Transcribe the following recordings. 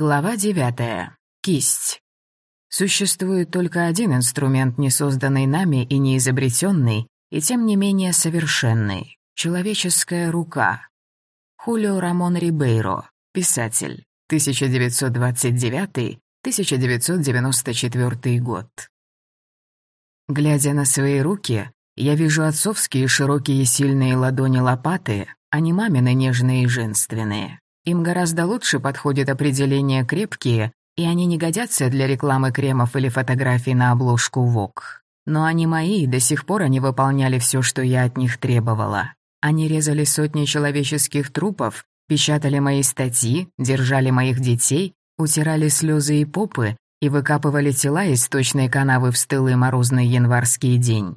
Глава девятая. Кисть. Существует только один инструмент, не созданный нами и не изобретенный, и тем не менее совершенный — человеческая рука. Хулио Рамон Рибейро, писатель, 1929-1994 год. Глядя на свои руки, я вижу отцовские широкие сильные ладони лопаты, а не мамины нежные и женственные. Им гораздо лучше подходит определение «крепкие», и они не годятся для рекламы кремов или фотографий на обложку ВОК. Но они мои, и до сих пор они выполняли все, что я от них требовала. Они резали сотни человеческих трупов, печатали мои статьи, держали моих детей, утирали слезы и попы и выкапывали тела из точной канавы в стылый морозный январский день.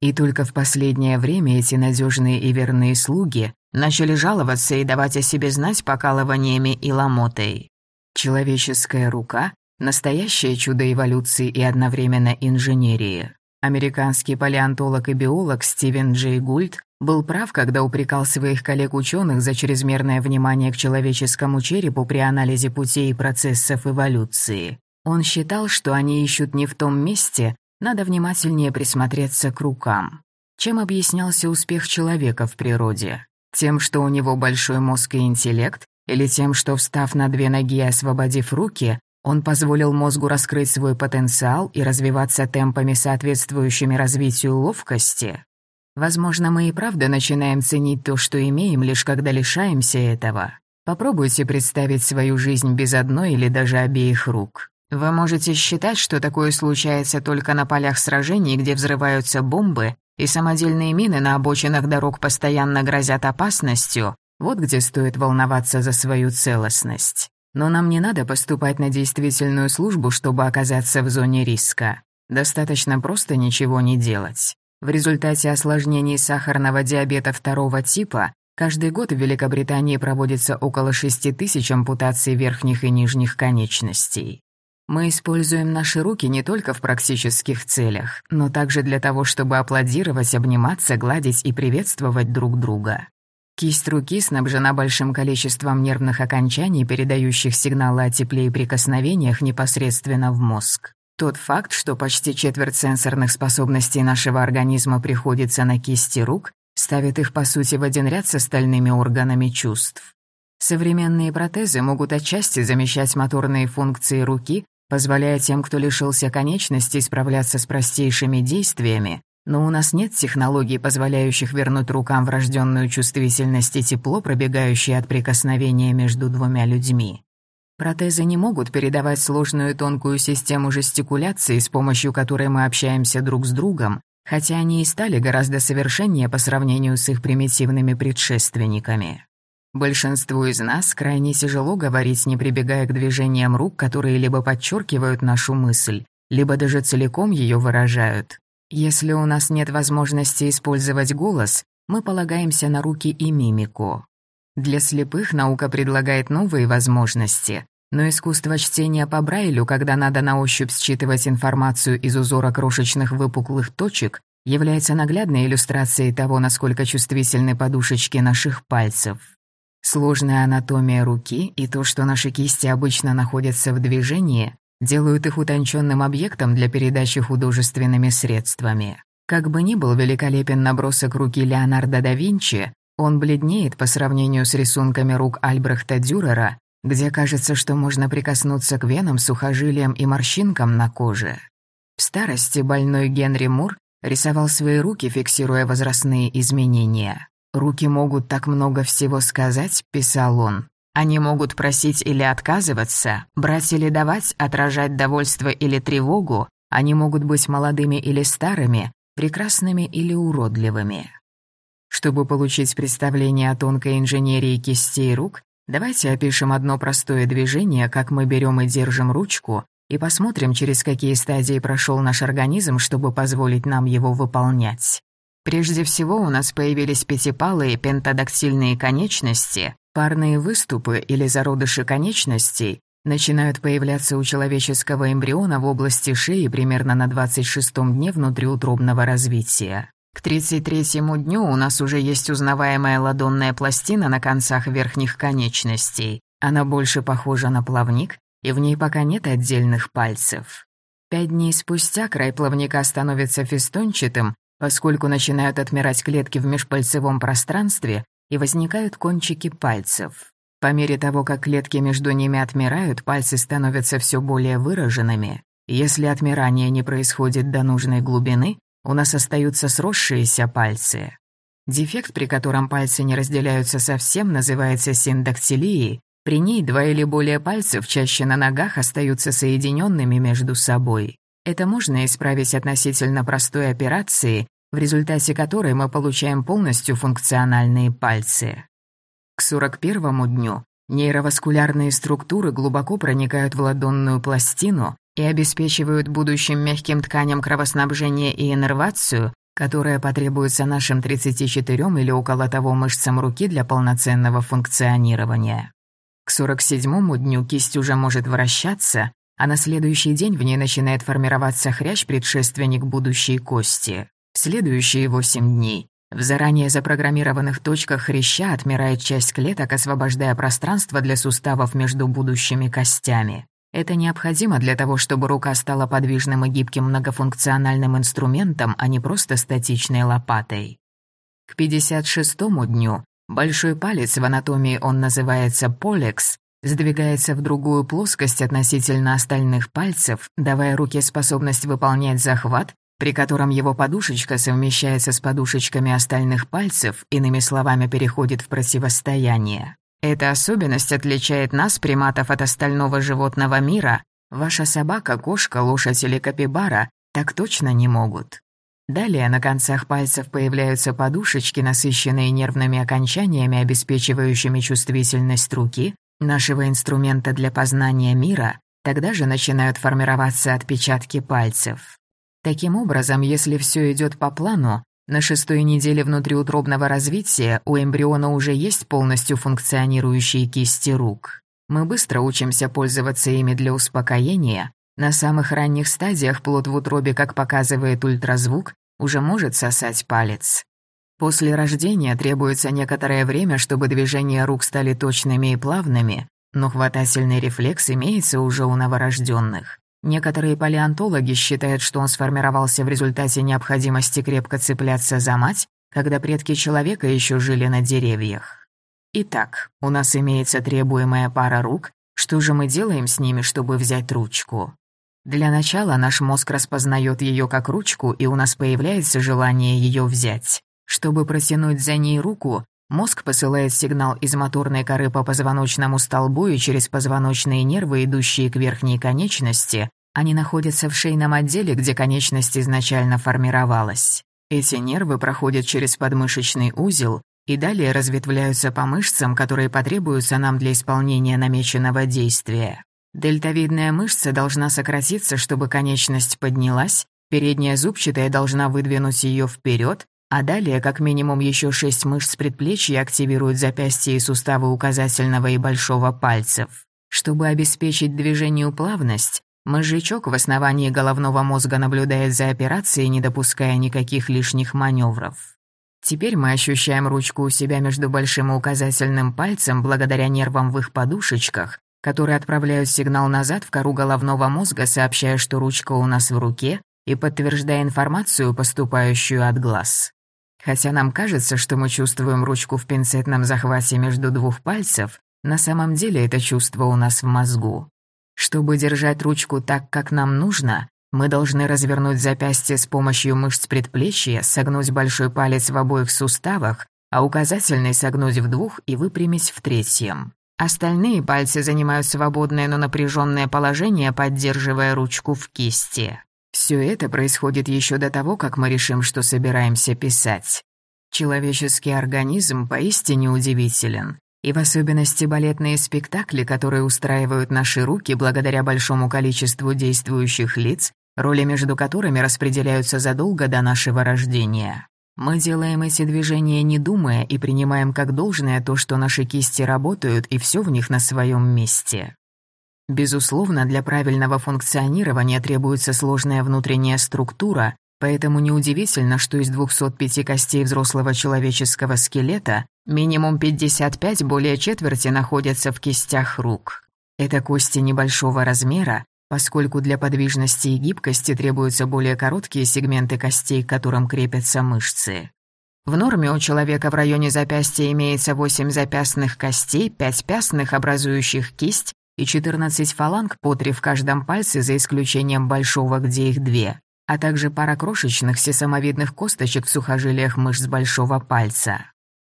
И только в последнее время эти надежные и верные слуги начали жаловаться и давать о себе знать покалываниями и ломотой. Человеческая рука — настоящее чудо эволюции и одновременно инженерии. Американский палеонтолог и биолог Стивен Джей Гульд был прав, когда упрекал своих коллег-ученых за чрезмерное внимание к человеческому черепу при анализе путей и процессов эволюции. Он считал, что они ищут не в том месте, надо внимательнее присмотреться к рукам. Чем объяснялся успех человека в природе? Тем, что у него большой мозг и интеллект, или тем, что, встав на две ноги и освободив руки, он позволил мозгу раскрыть свой потенциал и развиваться темпами, соответствующими развитию ловкости? Возможно, мы и правда начинаем ценить то, что имеем, лишь когда лишаемся этого. Попробуйте представить свою жизнь без одной или даже обеих рук. Вы можете считать, что такое случается только на полях сражений, где взрываются бомбы, и самодельные мины на обочинах дорог постоянно грозят опасностью, вот где стоит волноваться за свою целостность. Но нам не надо поступать на действительную службу, чтобы оказаться в зоне риска. Достаточно просто ничего не делать. В результате осложнений сахарного диабета второго типа каждый год в Великобритании проводится около 6 тысяч ампутаций верхних и нижних конечностей. Мы используем наши руки не только в практических целях, но также для того, чтобы аплодировать, обниматься, гладить и приветствовать друг друга. Кисть руки снабжена большим количеством нервных окончаний, передающих сигналы о тепле и прикосновениях непосредственно в мозг. Тот факт, что почти четверть сенсорных способностей нашего организма приходится на кисти рук, ставит их по сути в один ряд с остальными органами чувств. Современные протезы могут отчасти замещать моторные функции руки, позволяя тем, кто лишился конечностей, справляться с простейшими действиями, но у нас нет технологий, позволяющих вернуть рукам врожденную чувствительность и тепло, пробегающее от прикосновения между двумя людьми. Протезы не могут передавать сложную тонкую систему жестикуляции, с помощью которой мы общаемся друг с другом, хотя они и стали гораздо совершеннее по сравнению с их примитивными предшественниками. Большинству из нас крайне тяжело говорить, не прибегая к движениям рук, которые либо подчеркивают нашу мысль, либо даже целиком ее выражают. Если у нас нет возможности использовать голос, мы полагаемся на руки и мимику. Для слепых наука предлагает новые возможности, но искусство чтения по Брайлю, когда надо на ощупь считывать информацию из узора крошечных выпуклых точек, является наглядной иллюстрацией того, насколько чувствительны подушечки наших пальцев. Сложная анатомия руки и то, что наши кисти обычно находятся в движении, делают их утонченным объектом для передачи художественными средствами. Как бы ни был великолепен набросок руки Леонардо да Винчи, он бледнеет по сравнению с рисунками рук Альбрехта Дюрера, где кажется, что можно прикоснуться к венам, сухожилиям и морщинкам на коже. В старости больной Генри Мур рисовал свои руки, фиксируя возрастные изменения. «Руки могут так много всего сказать», — писал он. «Они могут просить или отказываться, брать или давать, отражать довольство или тревогу, они могут быть молодыми или старыми, прекрасными или уродливыми». Чтобы получить представление о тонкой инженерии кистей рук, давайте опишем одно простое движение, как мы берем и держим ручку, и посмотрим, через какие стадии прошел наш организм, чтобы позволить нам его выполнять. Прежде всего у нас появились пятипалые пентадактильные конечности, парные выступы или зародыши конечностей начинают появляться у человеческого эмбриона в области шеи примерно на 26-м дне внутриутробного развития. К 33-му дню у нас уже есть узнаваемая ладонная пластина на концах верхних конечностей, Она больше похожа на плавник, и в ней пока нет отдельных пальцев. Пять дней спустя край плавника становится фестончатым, поскольку начинают отмирать клетки в межпальцевом пространстве и возникают кончики пальцев. По мере того, как клетки между ними отмирают, пальцы становятся все более выраженными. Если отмирание не происходит до нужной глубины, у нас остаются сросшиеся пальцы. Дефект, при котором пальцы не разделяются совсем, называется синдактилией. При ней два или более пальцев чаще на ногах остаются соединенными между собой. Это можно исправить относительно простой операции, в результате которой мы получаем полностью функциональные пальцы. К 41 дню нейроваскулярные структуры глубоко проникают в ладонную пластину и обеспечивают будущим мягким тканям кровоснабжение и иннервацию, которая потребуется нашим 34 или около того мышцам руки для полноценного функционирования. К 47-му дню кисть уже может вращаться, а на следующий день в ней начинает формироваться хрящ, предшественник будущей кости. В следующие 8 дней в заранее запрограммированных точках хряща отмирает часть клеток, освобождая пространство для суставов между будущими костями. Это необходимо для того, чтобы рука стала подвижным и гибким многофункциональным инструментом, а не просто статичной лопатой. К 56-му дню большой палец в анатомии он называется полекс, сдвигается в другую плоскость относительно остальных пальцев, давая руке способность выполнять захват, при котором его подушечка совмещается с подушечками остальных пальцев, иными словами, переходит в противостояние. Эта особенность отличает нас, приматов, от остального животного мира. Ваша собака, кошка, лошадь или капибара так точно не могут. Далее на концах пальцев появляются подушечки, насыщенные нервными окончаниями, обеспечивающими чувствительность руки, нашего инструмента для познания мира, тогда же начинают формироваться отпечатки пальцев. Таким образом, если все идет по плану, на шестой неделе внутриутробного развития у эмбриона уже есть полностью функционирующие кисти рук. Мы быстро учимся пользоваться ими для успокоения. На самых ранних стадиях плод в утробе, как показывает ультразвук, уже может сосать палец. После рождения требуется некоторое время, чтобы движения рук стали точными и плавными, но хватательный рефлекс имеется уже у новорожденных. Некоторые палеонтологи считают, что он сформировался в результате необходимости крепко цепляться за мать, когда предки человека еще жили на деревьях. Итак, у нас имеется требуемая пара рук, что же мы делаем с ними, чтобы взять ручку? Для начала наш мозг распознает ее как ручку, и у нас появляется желание ее взять. Чтобы протянуть за ней руку, мозг посылает сигнал из моторной коры по позвоночному столбу и через позвоночные нервы, идущие к верхней конечности. Они находятся в шейном отделе, где конечность изначально формировалась. Эти нервы проходят через подмышечный узел и далее разветвляются по мышцам, которые потребуются нам для исполнения намеченного действия. Дельтовидная мышца должна сократиться, чтобы конечность поднялась, передняя зубчатая должна выдвинуть ее вперед, а далее как минимум еще шесть мышц предплечья активируют запястья и суставы указательного и большого пальцев. Чтобы обеспечить движению плавность, мозжечок в основании головного мозга наблюдает за операцией, не допуская никаких лишних маневров. Теперь мы ощущаем ручку у себя между большим и указательным пальцем благодаря нервам в их подушечках, которые отправляют сигнал назад в кору головного мозга, сообщая, что ручка у нас в руке, и подтверждая информацию, поступающую от глаз. Хотя нам кажется, что мы чувствуем ручку в пинцетном захвате между двух пальцев, на самом деле это чувство у нас в мозгу. Чтобы держать ручку так, как нам нужно, мы должны развернуть запястье с помощью мышц предплечья, согнуть большой палец в обоих суставах, а указательный согнуть в двух и выпрямить в третьем. Остальные пальцы занимают свободное, но напряженное положение, поддерживая ручку в кисти. Все это происходит еще до того, как мы решим, что собираемся писать. Человеческий организм поистине удивителен. И в особенности балетные спектакли, которые устраивают наши руки благодаря большому количеству действующих лиц, роли между которыми распределяются задолго до нашего рождения. Мы делаем эти движения не думая и принимаем как должное то, что наши кисти работают и все в них на своем месте. Безусловно, для правильного функционирования требуется сложная внутренняя структура, поэтому неудивительно, что из 205 костей взрослого человеческого скелета Минимум 55 более четверти находятся в кистях рук. Это кости небольшого размера, поскольку для подвижности и гибкости требуются более короткие сегменты костей, к которым крепятся мышцы. В норме у человека в районе запястья имеется 8 запястных костей, 5 пястных, образующих кисть, и 14 фаланг по три в каждом пальце, за исключением большого, где их две, а также пара крошечных сесамовидных косточек в сухожилиях мышц большого пальца.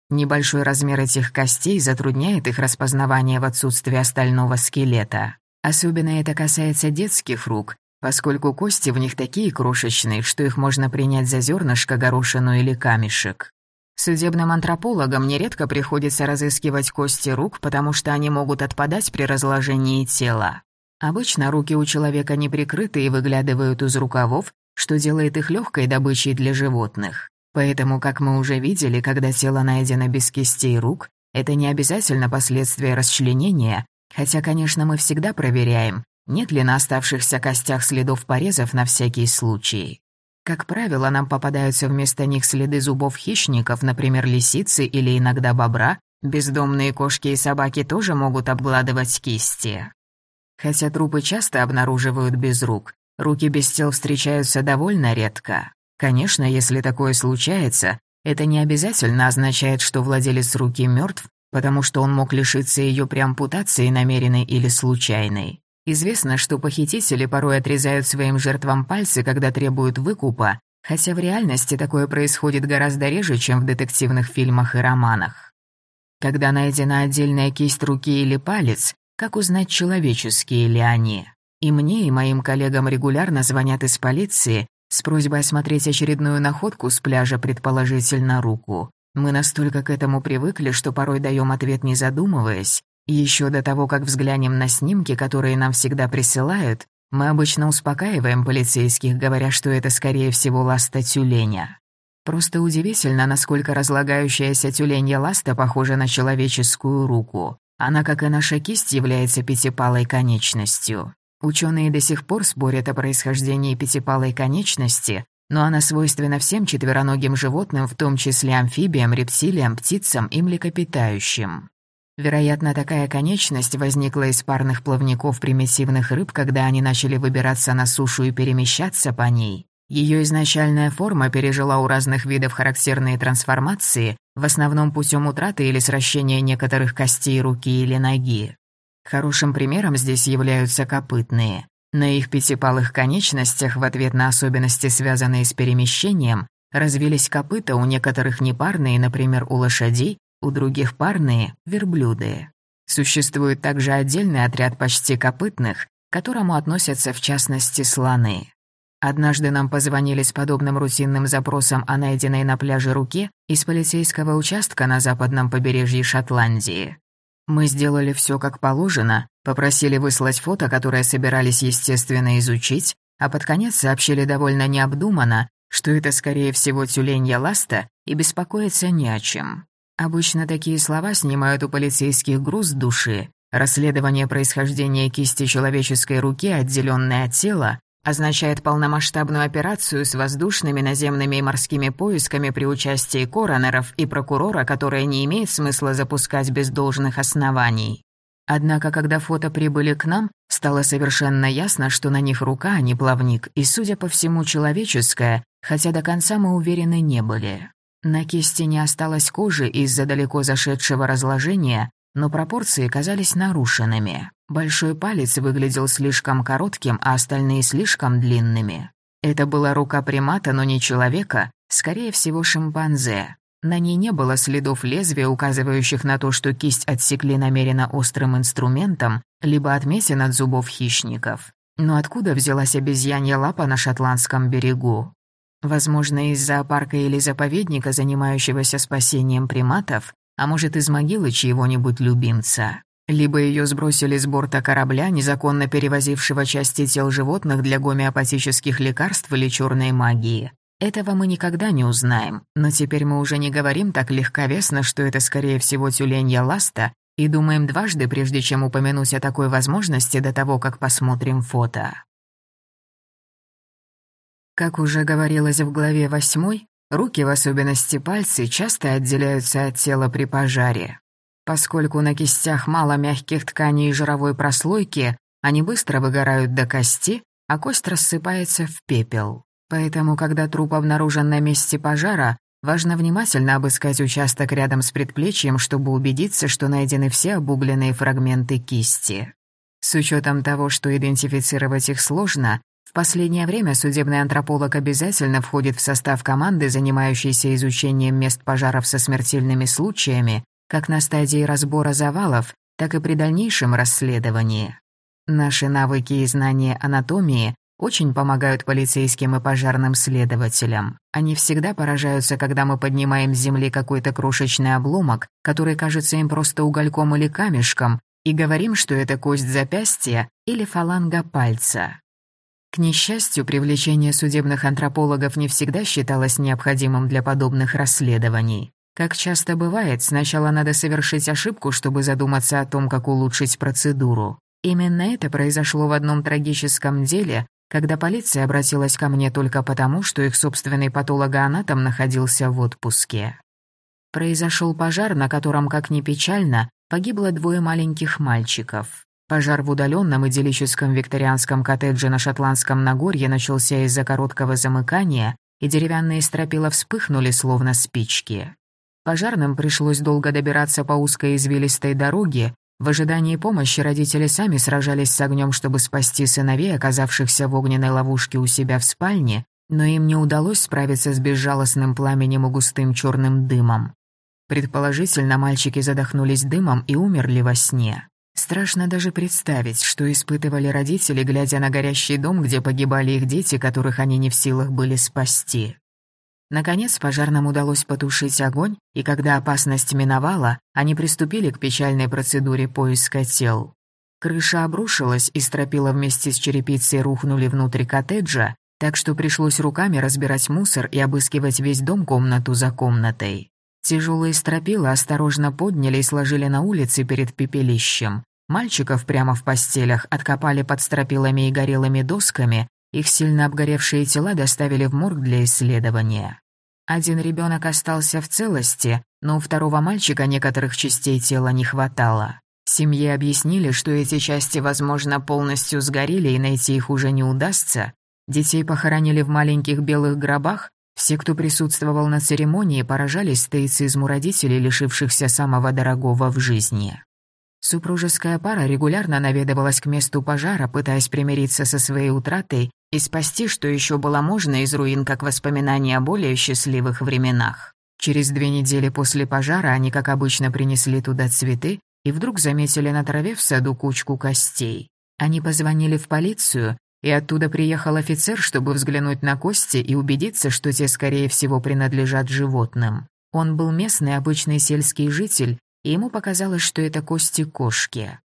Небольшой размер этих костей затрудняет их распознавание в отсутствии остального скелета. Особенно это касается детских рук, поскольку кости в них такие крошечные, что их можно принять за зернышко, горошину или камешек. Судебным антропологам нередко приходится разыскивать кости рук, потому что они могут отпадать при разложении тела. Обычно руки у человека не прикрыты и выглядывают из рукавов, что делает их легкой добычей для животных. Поэтому, как мы уже видели, когда тело найдено без кистей рук, это не обязательно последствия расчленения, хотя, конечно, мы всегда проверяем, нет ли на оставшихся костях следов порезов на всякий случай. Как правило, нам попадаются вместо них следы зубов хищников, например, лисицы или иногда бобра. Бездомные кошки и собаки тоже могут обгладывать кисти. Хотя трупы часто обнаруживают без рук, руки без тел встречаются довольно редко. Конечно, если такое случается, это не обязательно означает, что владелец руки мертв, потому что он мог лишиться ее при ампутации намеренной или случайной. Известно, что похитители порой отрезают своим жертвам пальцы, когда требуют выкупа, хотя в реальности такое происходит гораздо реже, чем в детективных фильмах и романах. Когда найдена отдельная кисть руки или палец, как узнать, человеческие ли они? И мне, и моим коллегам регулярно звонят из полиции с просьбой осмотреть очередную находку с пляжа, предположительно, руку. Мы настолько к этому привыкли, что порой даем ответ не задумываясь, еще до того, как взглянем на снимки, которые нам всегда присылают, мы обычно успокаиваем полицейских, говоря, что это, скорее всего, ласта тюленя. Просто удивительно, насколько разлагающаяся тюленья ласта похожа на человеческую руку. Она, как и наша кисть, является пятипалой конечностью. Ученые до сих пор спорят о происхождении пятипалой конечности, но она свойственна всем четвероногим животным, в том числе амфибиям, рептилиям, птицам и млекопитающим. Вероятно, такая конечность возникла из парных плавников примитивных рыб, когда они начали выбираться на сушу и перемещаться по ней. Ее изначальная форма пережила у разных видов характерные трансформации, в основном путем утраты или сращения некоторых костей руки или ноги. Хорошим примером здесь являются копытные. На их пятипалых конечностях в ответ на особенности, связанные с перемещением, развились копыта у некоторых непарные, например, у лошадей, у других парные – верблюды. Существует также отдельный отряд почти копытных, к которому относятся в частности слоны. Однажды нам позвонили с подобным рутинным запросом о найденной на пляже руке из полицейского участка на западном побережье Шотландии. Мы сделали все как положено, попросили выслать фото, которое собирались естественно изучить, а под конец сообщили довольно необдуманно, что это скорее всего тюленья ласта и беспокоиться не о чем. Обычно такие слова снимают у полицейских груз души. Расследование происхождения кисти человеческой руки, отделенной от тела, означает полномасштабную операцию с воздушными, наземными и морскими поисками при участии коронеров и прокурора, которая не имеет смысла запускать без должных оснований. Однако, когда фото прибыли к нам, стало совершенно ясно, что на них рука, а не плавник, и, судя по всему, человеческая, хотя до конца мы уверены не были. На кисти не осталось кожи из-за далеко зашедшего разложения, но пропорции казались нарушенными. Большой палец выглядел слишком коротким, а остальные слишком длинными. Это была рука примата, но не человека, скорее всего шимпанзе. На ней не было следов лезвия, указывающих на то, что кисть отсекли намеренно острым инструментом, либо отметин от зубов хищников. Но откуда взялась обезьянья лапа на шотландском берегу? Возможно, из зоопарка или заповедника, занимающегося спасением приматов, а может, из могилы чьего-нибудь любимца. Либо ее сбросили с борта корабля, незаконно перевозившего части тел животных для гомеопатических лекарств или черной магии. Этого мы никогда не узнаем, но теперь мы уже не говорим так легковесно, что это, скорее всего, тюленья ласта, и думаем дважды, прежде чем упомянуть о такой возможности до того, как посмотрим фото. Как уже говорилось в главе восьмой, Руки, в особенности пальцы, часто отделяются от тела при пожаре. Поскольку на кистях мало мягких тканей и жировой прослойки, они быстро выгорают до кости, а кость рассыпается в пепел. Поэтому, когда труп обнаружен на месте пожара, важно внимательно обыскать участок рядом с предплечьем, чтобы убедиться, что найдены все обугленные фрагменты кисти. С учетом того, что идентифицировать их сложно, в последнее время судебный антрополог обязательно входит в состав команды, занимающейся изучением мест пожаров со смертельными случаями, как на стадии разбора завалов, так и при дальнейшем расследовании. Наши навыки и знания анатомии очень помогают полицейским и пожарным следователям. Они всегда поражаются, когда мы поднимаем с земли какой-то крошечный обломок, который кажется им просто угольком или камешком, и говорим, что это кость запястья или фаланга пальца. К несчастью, привлечение судебных антропологов не всегда считалось необходимым для подобных расследований. Как часто бывает, сначала надо совершить ошибку, чтобы задуматься о том, как улучшить процедуру. Именно это произошло в одном трагическом деле, когда полиция обратилась ко мне только потому, что их собственный патологоанатом находился в отпуске. Произошел пожар, на котором, как ни печально, погибло двое маленьких мальчиков. Пожар в удаленном идиллическом викторианском коттедже на Шотландском Нагорье начался из-за короткого замыкания, и деревянные стропила вспыхнули, словно спички. Пожарным пришлось долго добираться по узкой извилистой дороге, в ожидании помощи родители сами сражались с огнем, чтобы спасти сыновей, оказавшихся в огненной ловушке у себя в спальне, но им не удалось справиться с безжалостным пламенем и густым черным дымом. Предположительно, мальчики задохнулись дымом и умерли во сне. Страшно даже представить, что испытывали родители, глядя на горящий дом, где погибали их дети, которых они не в силах были спасти. Наконец пожарным удалось потушить огонь, и когда опасность миновала, они приступили к печальной процедуре поиска тел. Крыша обрушилась, и стропила вместе с черепицей рухнули внутрь коттеджа, так что пришлось руками разбирать мусор и обыскивать весь дом комнату за комнатой. Тяжелые стропила осторожно подняли и сложили на улице перед пепелищем. Мальчиков прямо в постелях откопали под стропилами и горелыми досками, их сильно обгоревшие тела доставили в морг для исследования. Один ребенок остался в целости, но у второго мальчика некоторых частей тела не хватало. Семье объяснили, что эти части, возможно, полностью сгорели и найти их уже не удастся. Детей похоронили в маленьких белых гробах. Все, кто присутствовал на церемонии, поражались стоицизму родителей, лишившихся самого дорогого в жизни. Супружеская пара регулярно наведывалась к месту пожара, пытаясь примириться со своей утратой и спасти, что еще было можно из руин, как воспоминания о более счастливых временах. Через две недели после пожара они, как обычно, принесли туда цветы и вдруг заметили на траве в саду кучку костей. Они позвонили в полицию, и оттуда приехал офицер, чтобы взглянуть на кости и убедиться, что те, скорее всего, принадлежат животным. Он был местный обычный сельский житель и ему показалось, что это кости кошки.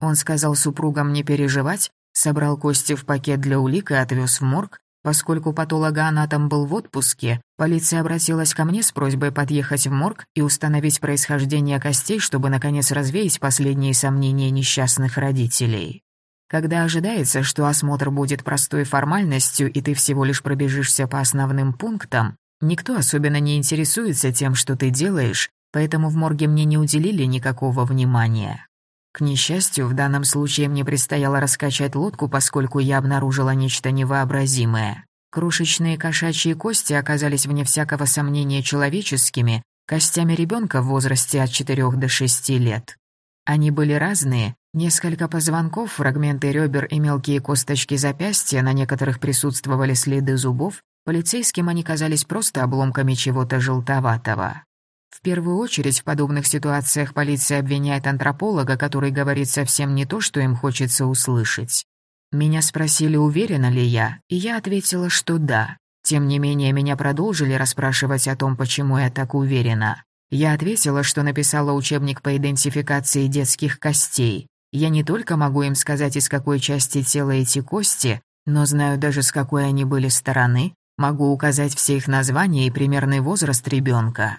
Он сказал супругам не переживать, собрал кости в пакет для улик и отвез в морг. Поскольку патологоанатом был в отпуске, полиция обратилась ко мне с просьбой подъехать в морг и установить происхождение костей, чтобы наконец развеять последние сомнения несчастных родителей. Когда ожидается, что осмотр будет простой формальностью и ты всего лишь пробежишься по основным пунктам, никто особенно не интересуется тем, что ты делаешь, поэтому в морге мне не уделили никакого внимания. К несчастью, в данном случае мне предстояло раскачать лодку, поскольку я обнаружила нечто невообразимое. Крошечные кошачьи кости оказались вне всякого сомнения человеческими, костями ребенка в возрасте от 4 до 6 лет. Они были разные, несколько позвонков, фрагменты ребер и мелкие косточки запястья, на некоторых присутствовали следы зубов, полицейским они казались просто обломками чего-то желтоватого. В первую очередь в подобных ситуациях полиция обвиняет антрополога, который говорит совсем не то, что им хочется услышать. Меня спросили, уверена ли я, и я ответила, что да. Тем не менее, меня продолжили расспрашивать о том, почему я так уверена. Я ответила, что написала учебник по идентификации детских костей. Я не только могу им сказать, из какой части тела эти кости, но знаю даже, с какой они были стороны, могу указать все их названия и примерный возраст ребенка.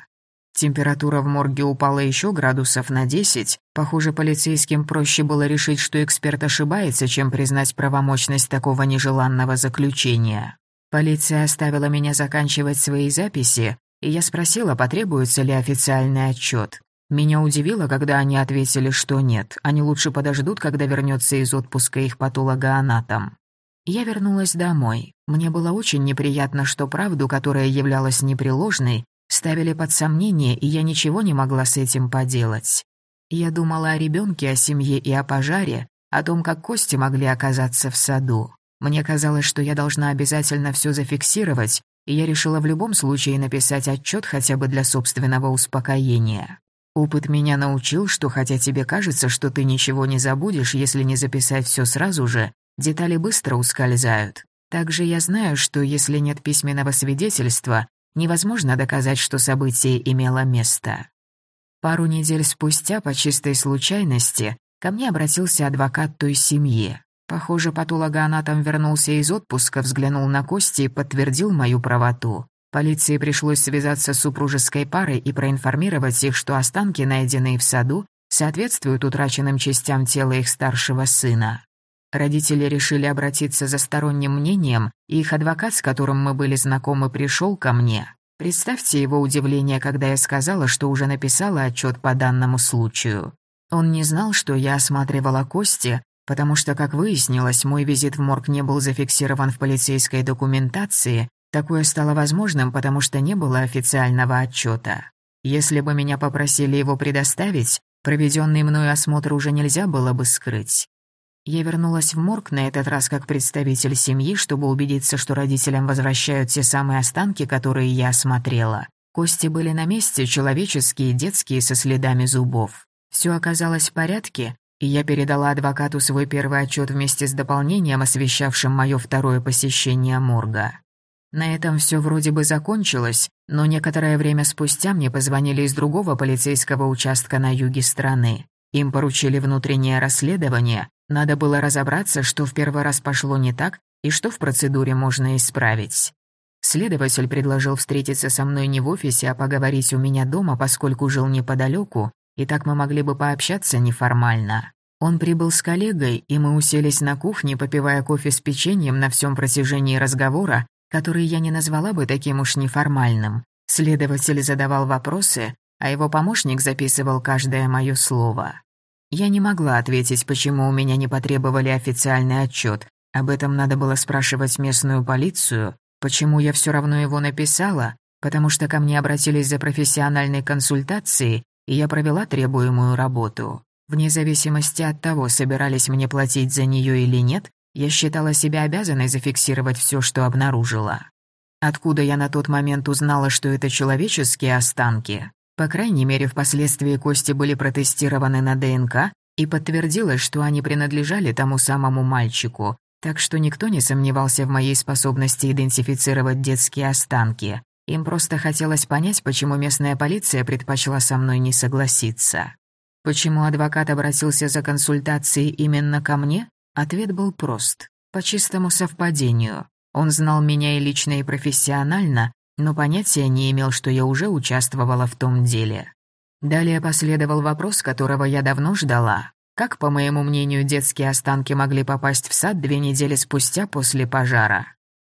Температура в морге упала еще градусов на 10. Похоже, полицейским проще было решить, что эксперт ошибается, чем признать правомочность такого нежеланного заключения. Полиция оставила меня заканчивать свои записи, и я спросила, потребуется ли официальный отчет. Меня удивило, когда они ответили, что нет, они лучше подождут, когда вернется из отпуска их патологоанатом. Я вернулась домой. Мне было очень неприятно, что правду, которая являлась непреложной, ставили под сомнение, и я ничего не могла с этим поделать. Я думала о ребенке, о семье и о пожаре, о том, как кости могли оказаться в саду. Мне казалось, что я должна обязательно все зафиксировать, и я решила в любом случае написать отчет хотя бы для собственного успокоения. Опыт меня научил, что хотя тебе кажется, что ты ничего не забудешь, если не записать все сразу же, детали быстро ускользают. Также я знаю, что если нет письменного свидетельства, невозможно доказать, что событие имело место. Пару недель спустя, по чистой случайности, ко мне обратился адвокат той семьи. Похоже, патологоанатом вернулся из отпуска, взглянул на кости и подтвердил мою правоту. Полиции пришлось связаться с супружеской парой и проинформировать их, что останки, найденные в саду, соответствуют утраченным частям тела их старшего сына. Родители решили обратиться за сторонним мнением, и их адвокат, с которым мы были знакомы, пришел ко мне. Представьте его удивление, когда я сказала, что уже написала отчет по данному случаю. Он не знал, что я осматривала кости, потому что, как выяснилось, мой визит в морг не был зафиксирован в полицейской документации, такое стало возможным, потому что не было официального отчета. Если бы меня попросили его предоставить, проведенный мной осмотр уже нельзя было бы скрыть. Я вернулась в морг на этот раз как представитель семьи, чтобы убедиться, что родителям возвращают те самые останки, которые я осмотрела. Кости были на месте, человеческие, детские, со следами зубов. Все оказалось в порядке, и я передала адвокату свой первый отчет вместе с дополнением, освещавшим мое второе посещение морга. На этом все вроде бы закончилось, но некоторое время спустя мне позвонили из другого полицейского участка на юге страны. Им поручили внутреннее расследование, надо было разобраться, что в первый раз пошло не так и что в процедуре можно исправить. Следователь предложил встретиться со мной не в офисе, а поговорить у меня дома, поскольку жил неподалеку, и так мы могли бы пообщаться неформально. Он прибыл с коллегой, и мы уселись на кухне, попивая кофе с печеньем на всем протяжении разговора, который я не назвала бы таким уж неформальным. Следователь задавал вопросы, а его помощник записывал каждое мое слово. Я не могла ответить, почему у меня не потребовали официальный отчет. Об этом надо было спрашивать местную полицию. Почему я все равно его написала? Потому что ко мне обратились за профессиональной консультацией, и я провела требуемую работу. Вне зависимости от того, собирались мне платить за нее или нет, я считала себя обязанной зафиксировать все, что обнаружила. Откуда я на тот момент узнала, что это человеческие останки? По крайней мере, впоследствии кости были протестированы на ДНК, и подтвердилось, что они принадлежали тому самому мальчику, так что никто не сомневался в моей способности идентифицировать детские останки. Им просто хотелось понять, почему местная полиция предпочла со мной не согласиться. Почему адвокат обратился за консультацией именно ко мне? Ответ был прост. По чистому совпадению. Он знал меня и лично, и профессионально, но понятия не имел, что я уже участвовала в том деле. Далее последовал вопрос, которого я давно ждала. Как, по моему мнению, детские останки могли попасть в сад две недели спустя после пожара?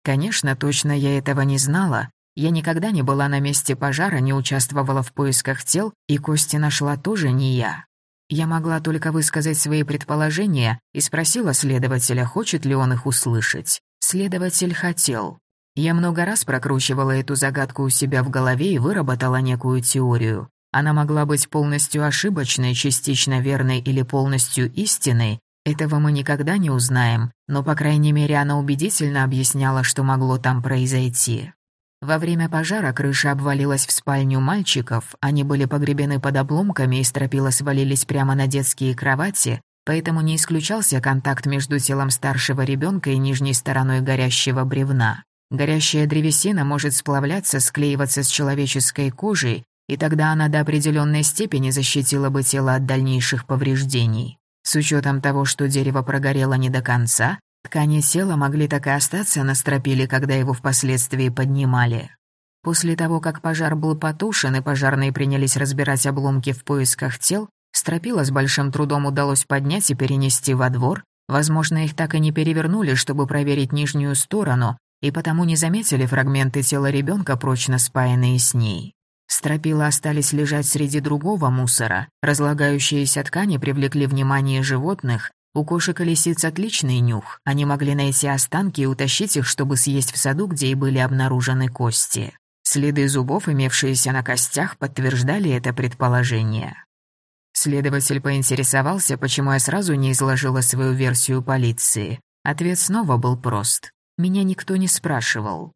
Конечно, точно я этого не знала, я никогда не была на месте пожара, не участвовала в поисках тел, и кости нашла тоже не я. Я могла только высказать свои предположения и спросила следователя, хочет ли он их услышать. Следователь хотел. Я много раз прокручивала эту загадку у себя в голове и выработала некую теорию. Она могла быть полностью ошибочной, частично верной или полностью истинной. Этого мы никогда не узнаем, но, по крайней мере, она убедительно объясняла, что могло там произойти. Во время пожара крыша обвалилась в спальню мальчиков, они были погребены под обломками и стропила свалились прямо на детские кровати, поэтому не исключался контакт между телом старшего ребенка и нижней стороной горящего бревна. Горящая древесина может сплавляться, склеиваться с человеческой кожей, и тогда она до определенной степени защитила бы тело от дальнейших повреждений. С учетом того, что дерево прогорело не до конца, Ткани тела могли так и остаться на стропиле, когда его впоследствии поднимали. После того, как пожар был потушен и пожарные принялись разбирать обломки в поисках тел, стропила с большим трудом удалось поднять и перенести во двор. Возможно, их так и не перевернули, чтобы проверить нижнюю сторону, и потому не заметили фрагменты тела ребенка, прочно спаянные с ней. Стропила остались лежать среди другого мусора, разлагающиеся ткани привлекли внимание животных, у кошек и лисиц отличный нюх, они могли найти останки и утащить их, чтобы съесть в саду, где и были обнаружены кости. Следы зубов, имевшиеся на костях, подтверждали это предположение. Следователь поинтересовался, почему я сразу не изложила свою версию полиции. Ответ снова был прост. Меня никто не спрашивал.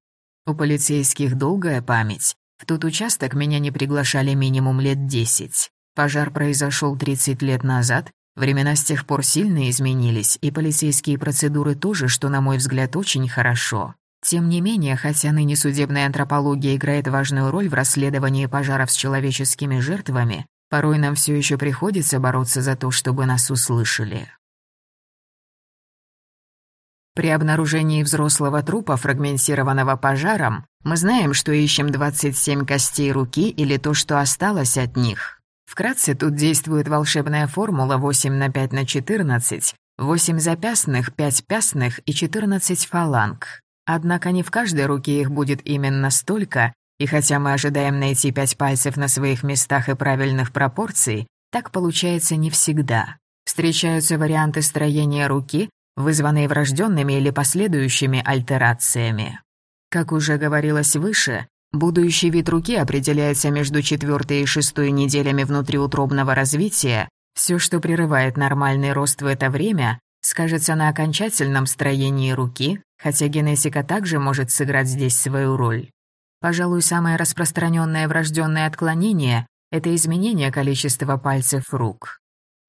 У полицейских долгая память. В тот участок меня не приглашали минимум лет десять. Пожар произошел 30 лет назад, времена с тех пор сильно изменились, и полицейские процедуры тоже, что, на мой взгляд, очень хорошо. Тем не менее, хотя ныне судебная антропология играет важную роль в расследовании пожаров с человеческими жертвами, порой нам все еще приходится бороться за то, чтобы нас услышали. При обнаружении взрослого трупа, фрагментированного пожаром, мы знаем, что ищем 27 костей руки или то, что осталось от них. Вкратце, тут действует волшебная формула 8 на 5 на 14, 8 запястных, 5 пястных и 14 фаланг. Однако не в каждой руке их будет именно столько, и хотя мы ожидаем найти пять пальцев на своих местах и правильных пропорций, так получается не всегда. Встречаются варианты строения руки, вызванные врожденными или последующими альтерациями. Как уже говорилось выше, будущий вид руки определяется между четвертой и шестой неделями внутриутробного развития. Все, что прерывает нормальный рост в это время, скажется на окончательном строении руки, хотя генетика также может сыграть здесь свою роль. Пожалуй, самое распространенное врожденное отклонение – это изменение количества пальцев рук.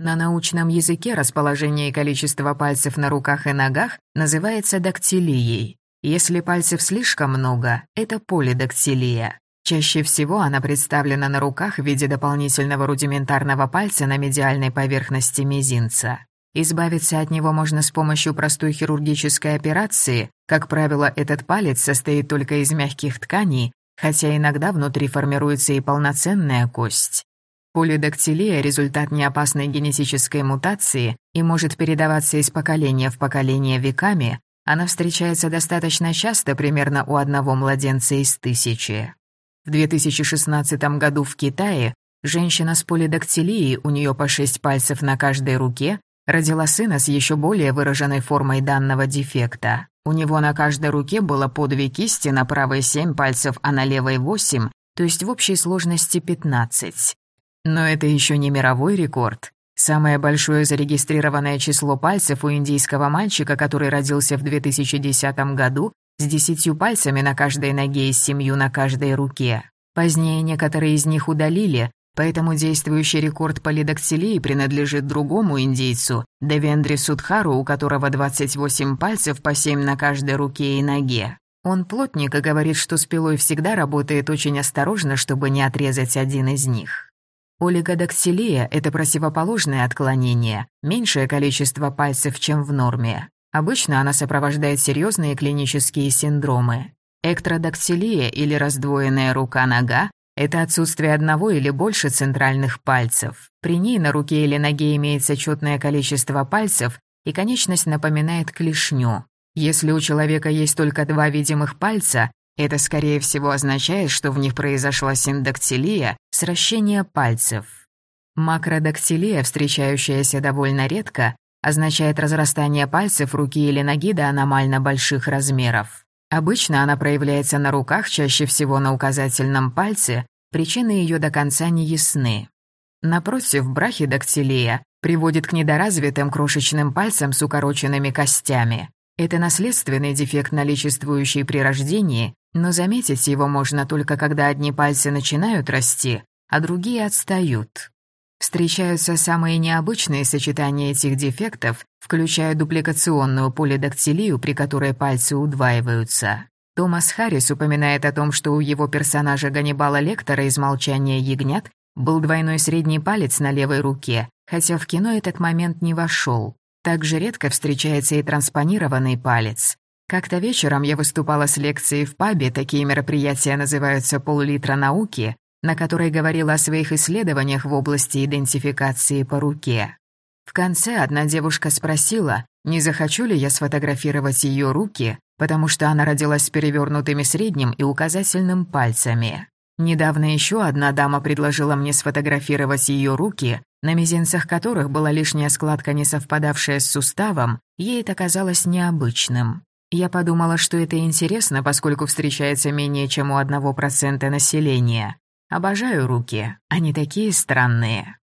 На научном языке расположение и количество пальцев на руках и ногах называется дактилией. Если пальцев слишком много, это полидактилия. Чаще всего она представлена на руках в виде дополнительного рудиментарного пальца на медиальной поверхности мизинца. Избавиться от него можно с помощью простой хирургической операции. Как правило, этот палец состоит только из мягких тканей, хотя иногда внутри формируется и полноценная кость. Полидактилия – результат неопасной генетической мутации и может передаваться из поколения в поколение веками. Она встречается достаточно часто, примерно у одного младенца из тысячи. В 2016 году в Китае женщина с полидактилией, у нее по шесть пальцев на каждой руке, родила сына с еще более выраженной формой данного дефекта. У него на каждой руке было по две кисти, на правой семь пальцев, а на левой восемь, то есть в общей сложности пятнадцать. Но это еще не мировой рекорд. Самое большое зарегистрированное число пальцев у индийского мальчика, который родился в 2010 году, с десятью пальцами на каждой ноге и семью на каждой руке. Позднее некоторые из них удалили, поэтому действующий рекорд полидактилии принадлежит другому индейцу, Девендри Судхару, у которого 28 пальцев по 7 на каждой руке и ноге. Он плотник и говорит, что с пилой всегда работает очень осторожно, чтобы не отрезать один из них. Олигодактилия – это противоположное отклонение, меньшее количество пальцев, чем в норме. Обычно она сопровождает серьезные клинические синдромы. Эктродактилия или раздвоенная рука-нога – это отсутствие одного или больше центральных пальцев. При ней на руке или ноге имеется четное количество пальцев, и конечность напоминает клешню. Если у человека есть только два видимых пальца, это, скорее всего, означает, что в них произошла синдактилия, сращение пальцев. Макродактилия, встречающаяся довольно редко, означает разрастание пальцев руки или ноги до аномально больших размеров. Обычно она проявляется на руках, чаще всего на указательном пальце, причины ее до конца не ясны. Напротив, брахидактилия приводит к недоразвитым крошечным пальцам с укороченными костями. Это наследственный дефект, наличествующий при рождении, но заметить его можно только когда одни пальцы начинают расти, а другие отстают. Встречаются самые необычные сочетания этих дефектов, включая дупликационную полидактилию, при которой пальцы удваиваются. Томас Харрис упоминает о том, что у его персонажа Ганнибала Лектора из «Молчания ягнят» был двойной средний палец на левой руке, хотя в кино этот момент не вошел. Также редко встречается и транспонированный палец. Как-то вечером я выступала с лекцией в пабе, такие мероприятия называются «Пол-литра науки», на которой говорила о своих исследованиях в области идентификации по руке. В конце одна девушка спросила, не захочу ли я сфотографировать ее руки, потому что она родилась с перевернутыми средним и указательным пальцами. Недавно еще одна дама предложила мне сфотографировать ее руки, на мизинцах которых была лишняя складка, не совпадавшая с суставом, ей это казалось необычным. Я подумала, что это интересно, поскольку встречается менее чем у одного процента населения. Обожаю руки, они такие странные.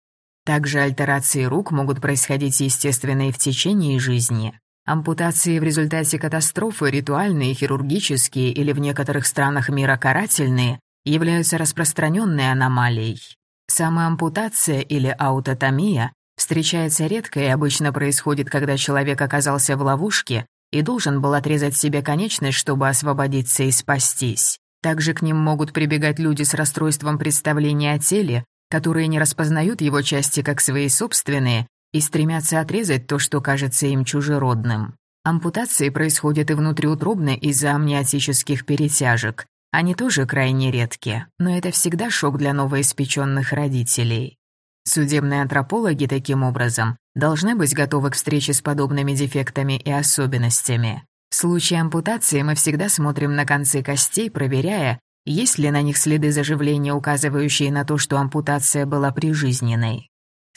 Также альтерации рук могут происходить естественно и в течение жизни. Ампутации в результате катастрофы, ритуальные, хирургические или в некоторых странах мира карательные, являются распространенной аномалией. Самоампутация или аутотомия встречается редко и обычно происходит, когда человек оказался в ловушке и должен был отрезать себе конечность, чтобы освободиться и спастись. Также к ним могут прибегать люди с расстройством представления о теле, которые не распознают его части как свои собственные и стремятся отрезать то, что кажется им чужеродным. Ампутации происходят и внутриутробно из-за амниотических перетяжек. Они тоже крайне редки, но это всегда шок для новоиспеченных родителей. Судебные антропологи, таким образом, должны быть готовы к встрече с подобными дефектами и особенностями. В случае ампутации мы всегда смотрим на концы костей, проверяя, есть ли на них следы заживления, указывающие на то, что ампутация была прижизненной.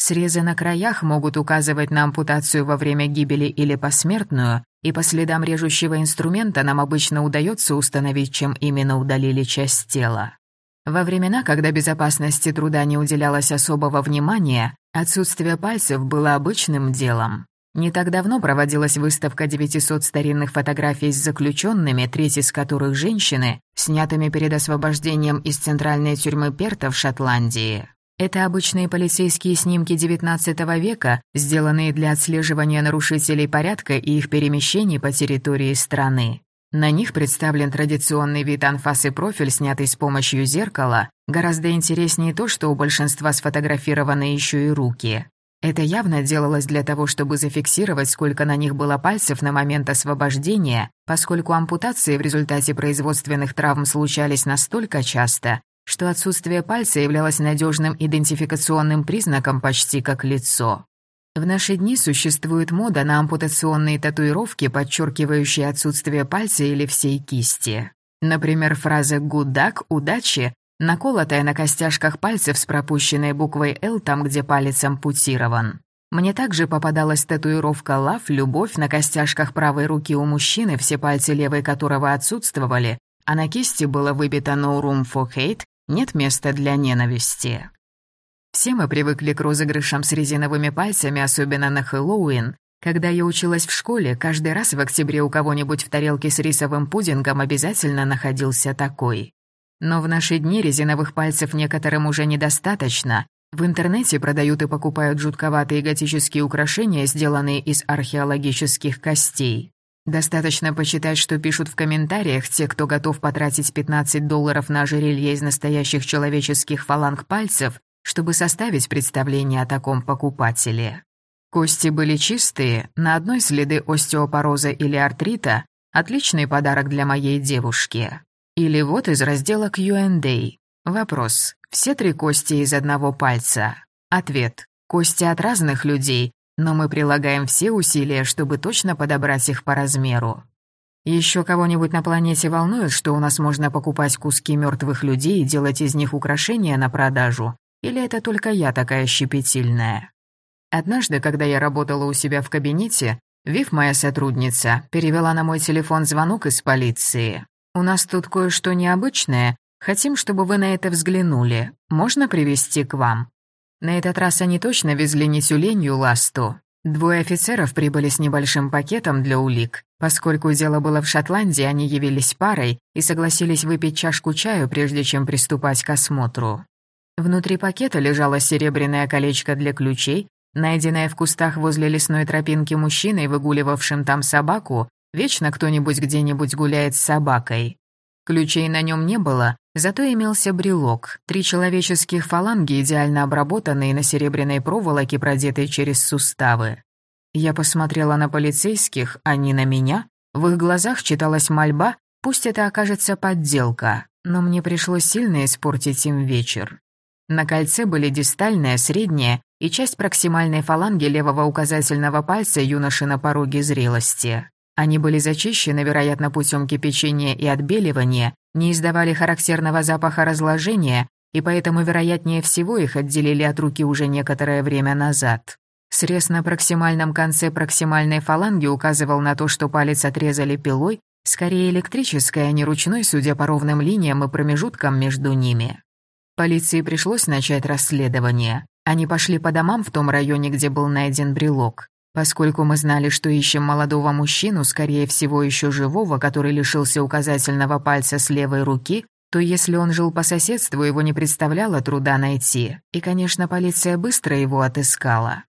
Срезы на краях могут указывать на ампутацию во время гибели или посмертную, и по следам режущего инструмента нам обычно удается установить, чем именно удалили часть тела. Во времена, когда безопасности труда не уделялось особого внимания, отсутствие пальцев было обычным делом. Не так давно проводилась выставка 900 старинных фотографий с заключенными, треть из которых женщины, снятыми перед освобождением из центральной тюрьмы Перта в Шотландии. Это обычные полицейские снимки XIX века, сделанные для отслеживания нарушителей порядка и их перемещений по территории страны. На них представлен традиционный вид анфас и профиль, снятый с помощью зеркала. Гораздо интереснее то, что у большинства сфотографированы еще и руки. Это явно делалось для того, чтобы зафиксировать, сколько на них было пальцев на момент освобождения, поскольку ампутации в результате производственных травм случались настолько часто, что отсутствие пальца являлось надежным идентификационным признаком почти как лицо. В наши дни существует мода на ампутационные татуировки, подчеркивающие отсутствие пальца или всей кисти. Например, фраза «good luck» – «удачи», наколотая на костяшках пальцев с пропущенной буквой «Л» там, где палец ампутирован. Мне также попадалась татуировка «Love» – «Любовь» на костяшках правой руки у мужчины, все пальцы левой которого отсутствовали, а на кисти было выбито «No room for hate» Нет места для ненависти. Все мы привыкли к розыгрышам с резиновыми пальцами, особенно на Хэллоуин. Когда я училась в школе, каждый раз в октябре у кого-нибудь в тарелке с рисовым пудингом обязательно находился такой. Но в наши дни резиновых пальцев некоторым уже недостаточно. В интернете продают и покупают жутковатые готические украшения, сделанные из археологических костей. Достаточно почитать, что пишут в комментариях те, кто готов потратить 15 долларов на ожерелье из настоящих человеческих фаланг пальцев, чтобы составить представление о таком покупателе. Кости были чистые, на одной следы остеопороза или артрита, отличный подарок для моей девушки. Или вот из раздела Q&A. Вопрос. Все три кости из одного пальца? Ответ. Кости от разных людей, но мы прилагаем все усилия, чтобы точно подобрать их по размеру. Еще кого-нибудь на планете волнует, что у нас можно покупать куски мертвых людей и делать из них украшения на продажу? Или это только я такая щепетильная? Однажды, когда я работала у себя в кабинете, Вив, моя сотрудница, перевела на мой телефон звонок из полиции. «У нас тут кое-что необычное. Хотим, чтобы вы на это взглянули. Можно привести к вам?» На этот раз они точно везли не тюленью ласту. Двое офицеров прибыли с небольшим пакетом для улик. Поскольку дело было в Шотландии, они явились парой и согласились выпить чашку чаю, прежде чем приступать к осмотру. Внутри пакета лежало серебряное колечко для ключей, найденное в кустах возле лесной тропинки мужчиной, выгуливавшим там собаку. Вечно кто-нибудь где-нибудь гуляет с собакой. Ключей на нем не было, Зато имелся брелок, три человеческих фаланги, идеально обработанные на серебряной проволоке, продетой через суставы. Я посмотрела на полицейских, они на меня. В их глазах читалась мольба, пусть это окажется подделка, но мне пришлось сильно испортить им вечер. На кольце были дистальная, средняя и часть проксимальной фаланги левого указательного пальца юноши на пороге зрелости. Они были зачищены, вероятно, путем кипячения и отбеливания, не издавали характерного запаха разложения, и поэтому, вероятнее всего, их отделили от руки уже некоторое время назад. Срез на проксимальном конце проксимальной фаланги указывал на то, что палец отрезали пилой, скорее электрической, а не ручной, судя по ровным линиям и промежуткам между ними. Полиции пришлось начать расследование. Они пошли по домам в том районе, где был найден брелок. Поскольку мы знали, что ищем молодого мужчину, скорее всего еще живого, который лишился указательного пальца с левой руки, то если он жил по соседству, его не представляло труда найти. И, конечно, полиция быстро его отыскала.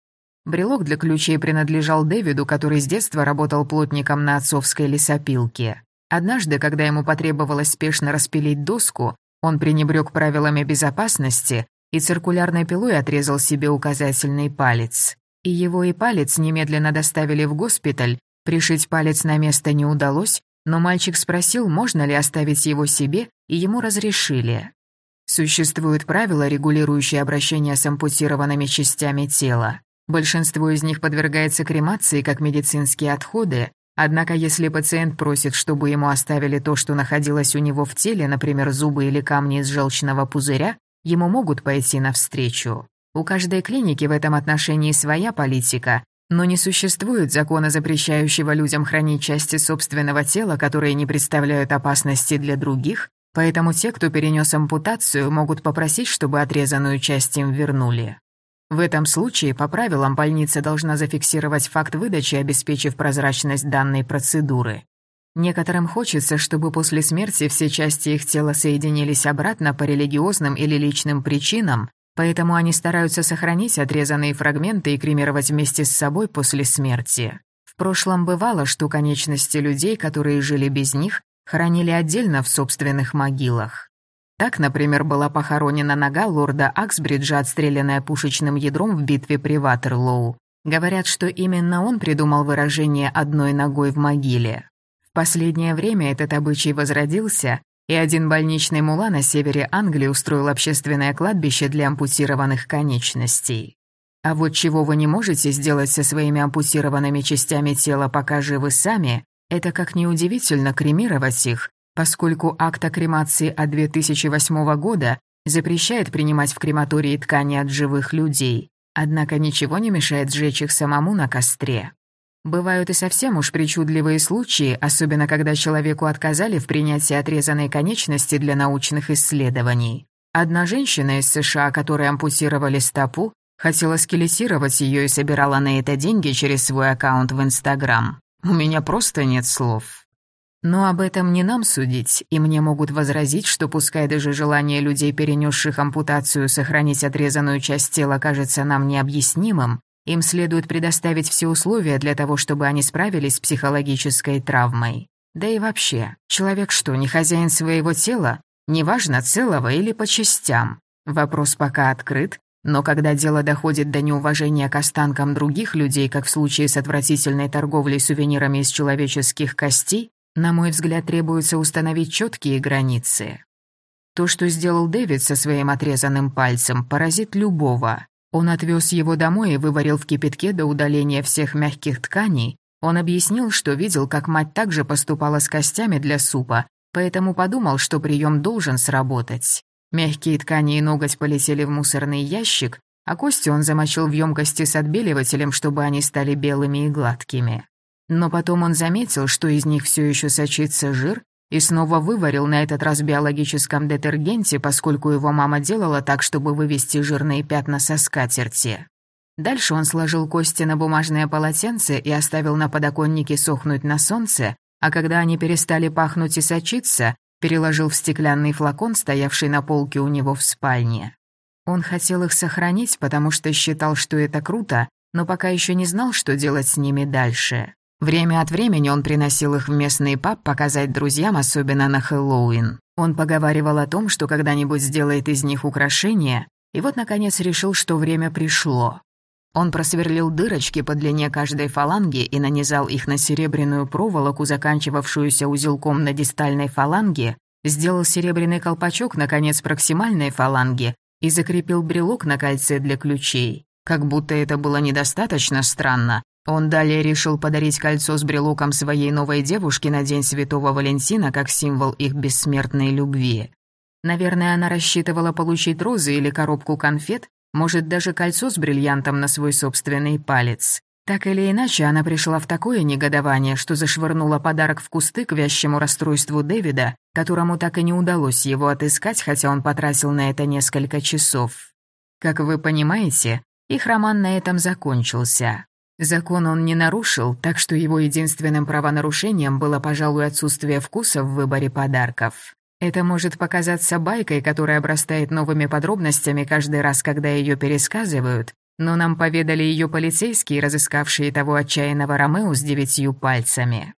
Брелок для ключей принадлежал Дэвиду, который с детства работал плотником на отцовской лесопилке. Однажды, когда ему потребовалось спешно распилить доску, он пренебрег правилами безопасности и циркулярной пилой отрезал себе указательный палец. И его и палец немедленно доставили в госпиталь, пришить палец на место не удалось, но мальчик спросил, можно ли оставить его себе, и ему разрешили. Существуют правила, регулирующие обращение с ампутированными частями тела. Большинство из них подвергается кремации как медицинские отходы, однако если пациент просит, чтобы ему оставили то, что находилось у него в теле, например, зубы или камни из желчного пузыря, ему могут пойти навстречу. У каждой клиники в этом отношении своя политика, но не существует закона, запрещающего людям хранить части собственного тела, которые не представляют опасности для других, поэтому те, кто перенес ампутацию, могут попросить, чтобы отрезанную часть им вернули. В этом случае, по правилам, больница должна зафиксировать факт выдачи, обеспечив прозрачность данной процедуры. Некоторым хочется, чтобы после смерти все части их тела соединились обратно по религиозным или личным причинам, поэтому они стараются сохранить отрезанные фрагменты и кремировать вместе с собой после смерти. В прошлом бывало, что конечности людей, которые жили без них, хоронили отдельно в собственных могилах. Так, например, была похоронена нога лорда Аксбриджа, отстрелянная пушечным ядром в битве при Ватерлоу. Говорят, что именно он придумал выражение «одной ногой в могиле». В последнее время этот обычай возродился, и один больничный мула на севере Англии устроил общественное кладбище для ампутированных конечностей. А вот чего вы не можете сделать со своими ампутированными частями тела, пока живы сами, это, как неудивительно, кремировать их, поскольку акт о кремации от 2008 года запрещает принимать в крематории ткани от живых людей, однако ничего не мешает сжечь их самому на костре. Бывают и совсем уж причудливые случаи, особенно когда человеку отказали в принятии отрезанной конечности для научных исследований. Одна женщина из США, которой ампутировали стопу, хотела скелетировать ее и собирала на это деньги через свой аккаунт в Инстаграм. У меня просто нет слов. Но об этом не нам судить, и мне могут возразить, что пускай даже желание людей, перенесших ампутацию, сохранить отрезанную часть тела кажется нам необъяснимым, им следует предоставить все условия для того, чтобы они справились с психологической травмой. Да и вообще, человек что, не хозяин своего тела? Неважно, целого или по частям. Вопрос пока открыт, но когда дело доходит до неуважения к останкам других людей, как в случае с отвратительной торговлей сувенирами из человеческих костей, на мой взгляд, требуется установить четкие границы. То, что сделал Дэвид со своим отрезанным пальцем, поразит любого. Он отвез его домой и выварил в кипятке до удаления всех мягких тканей. Он объяснил, что видел, как мать также поступала с костями для супа, поэтому подумал, что прием должен сработать. Мягкие ткани и ноготь полетели в мусорный ящик, а кости он замочил в емкости с отбеливателем, чтобы они стали белыми и гладкими. Но потом он заметил, что из них все еще сочится жир, и снова выварил на этот раз в биологическом детергенте, поскольку его мама делала так, чтобы вывести жирные пятна со скатерти. Дальше он сложил кости на бумажное полотенце и оставил на подоконнике сохнуть на солнце, а когда они перестали пахнуть и сочиться, переложил в стеклянный флакон, стоявший на полке у него в спальне. Он хотел их сохранить, потому что считал, что это круто, но пока еще не знал, что делать с ними дальше. Время от времени он приносил их в местный паб показать друзьям, особенно на Хэллоуин. Он поговаривал о том, что когда-нибудь сделает из них украшения, и вот, наконец, решил, что время пришло. Он просверлил дырочки по длине каждой фаланги и нанизал их на серебряную проволоку, заканчивавшуюся узелком на дистальной фаланге, сделал серебряный колпачок на конец проксимальной фаланги и закрепил брелок на кольце для ключей. Как будто это было недостаточно странно, Он далее решил подарить кольцо с брелоком своей новой девушке на День Святого Валентина как символ их бессмертной любви. Наверное, она рассчитывала получить розы или коробку конфет, может, даже кольцо с бриллиантом на свой собственный палец. Так или иначе, она пришла в такое негодование, что зашвырнула подарок в кусты к вящему расстройству Дэвида, которому так и не удалось его отыскать, хотя он потратил на это несколько часов. Как вы понимаете, их роман на этом закончился. Закон он не нарушил, так что его единственным правонарушением было, пожалуй, отсутствие вкуса в выборе подарков. Это может показаться байкой, которая обрастает новыми подробностями каждый раз, когда ее пересказывают, но нам поведали ее полицейские, разыскавшие того отчаянного Ромео с девятью пальцами.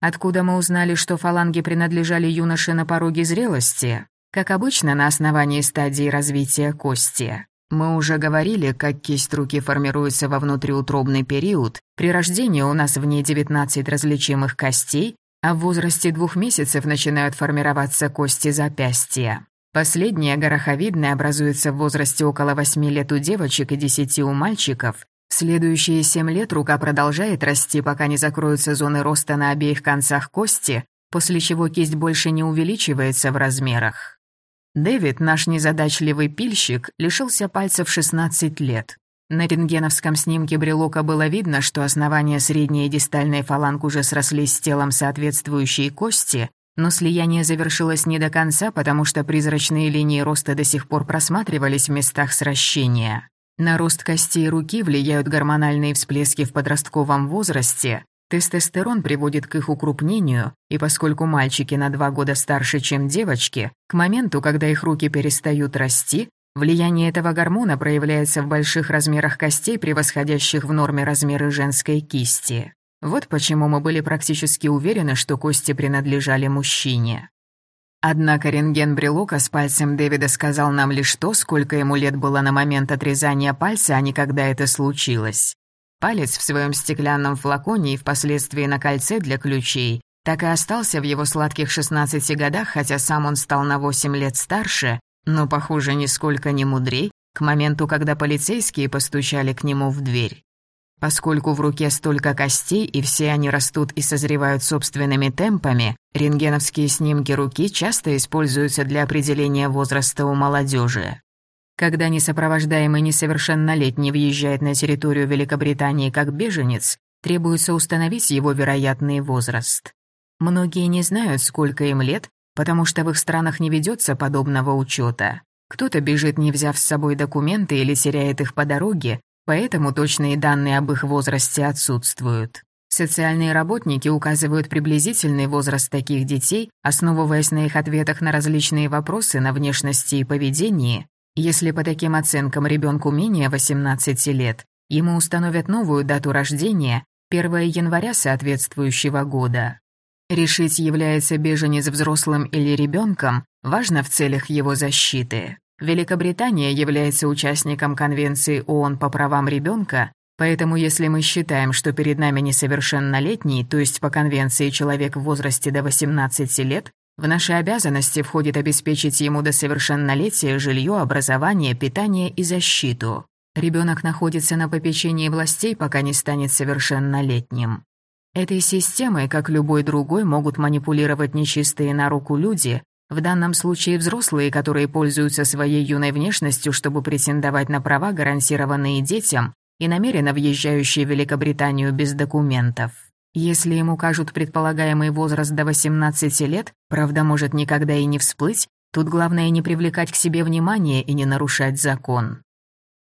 Откуда мы узнали, что фаланги принадлежали юноше на пороге зрелости? Как обычно, на основании стадии развития кости. Мы уже говорили, как кисть руки формируется во внутриутробный период. При рождении у нас в ней 19 различимых костей, а в возрасте двух месяцев начинают формироваться кости запястья. Последняя гороховидная образуется в возрасте около 8 лет у девочек и 10 у мальчиков. В следующие 7 лет рука продолжает расти, пока не закроются зоны роста на обеих концах кости, после чего кисть больше не увеличивается в размерах. Дэвид, наш незадачливый пильщик, лишился пальцев 16 лет. На рентгеновском снимке брелока было видно, что основание средней и дистальной фаланг уже срослись с телом соответствующей кости, но слияние завершилось не до конца, потому что призрачные линии роста до сих пор просматривались в местах сращения. На рост костей руки влияют гормональные всплески в подростковом возрасте. Тестостерон приводит к их укрупнению, и поскольку мальчики на два года старше, чем девочки, к моменту, когда их руки перестают расти, влияние этого гормона проявляется в больших размерах костей, превосходящих в норме размеры женской кисти. Вот почему мы были практически уверены, что кости принадлежали мужчине. Однако рентген брелока с пальцем Дэвида сказал нам лишь то, сколько ему лет было на момент отрезания пальца, а не когда это случилось. Палец в своем стеклянном флаконе и впоследствии на кольце для ключей так и остался в его сладких 16 годах, хотя сам он стал на 8 лет старше, но, похоже, нисколько не мудрей, к моменту, когда полицейские постучали к нему в дверь. Поскольку в руке столько костей, и все они растут и созревают собственными темпами, рентгеновские снимки руки часто используются для определения возраста у молодежи. Когда несопровождаемый несовершеннолетний въезжает на территорию Великобритании как беженец, требуется установить его вероятный возраст. Многие не знают, сколько им лет, потому что в их странах не ведется подобного учета. Кто-то бежит, не взяв с собой документы или теряет их по дороге, Поэтому точные данные об их возрасте отсутствуют. Социальные работники указывают приблизительный возраст таких детей, основываясь на их ответах на различные вопросы на внешности и поведении. Если по таким оценкам ребенку менее 18 лет, ему установят новую дату рождения 1 января соответствующего года. Решить, является беженец взрослым или ребенком, важно в целях его защиты. Великобритания является участником Конвенции ООН по правам ребенка, поэтому если мы считаем, что перед нами несовершеннолетний, то есть по Конвенции человек в возрасте до 18 лет, в наши обязанности входит обеспечить ему до совершеннолетия жилье, образование, питание и защиту. Ребенок находится на попечении властей, пока не станет совершеннолетним. Этой системой, как любой другой, могут манипулировать нечистые на руку люди, в данном случае взрослые, которые пользуются своей юной внешностью, чтобы претендовать на права, гарантированные детям, и намеренно въезжающие в Великобританию без документов. Если им укажут предполагаемый возраст до 18 лет, правда может никогда и не всплыть, тут главное не привлекать к себе внимание и не нарушать закон.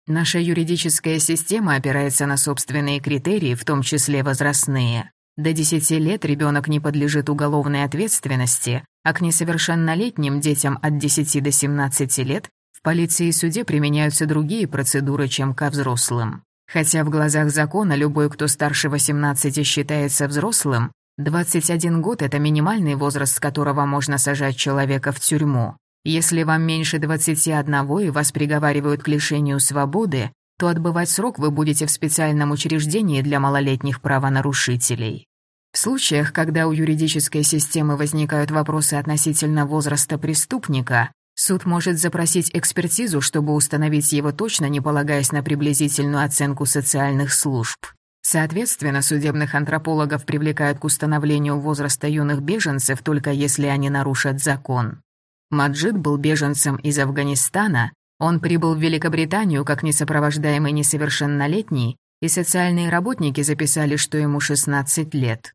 Наша юридическая система опирается на собственные критерии, в том числе возрастные. До 10 лет ребенок не подлежит уголовной ответственности, а к несовершеннолетним детям от 10 до 17 лет в полиции и суде применяются другие процедуры, чем ко взрослым. Хотя в глазах закона любой, кто старше 18 считается взрослым, 21 год – это минимальный возраст, с которого можно сажать человека в тюрьму. Если вам меньше 21 и вас приговаривают к лишению свободы, то отбывать срок вы будете в специальном учреждении для малолетних правонарушителей. В случаях, когда у юридической системы возникают вопросы относительно возраста преступника, суд может запросить экспертизу, чтобы установить его точно, не полагаясь на приблизительную оценку социальных служб. Соответственно, судебных антропологов привлекают к установлению возраста юных беженцев только если они нарушат закон. Маджид был беженцем из Афганистана, он прибыл в Великобританию как несопровождаемый несовершеннолетний, и социальные работники записали, что ему 16 лет.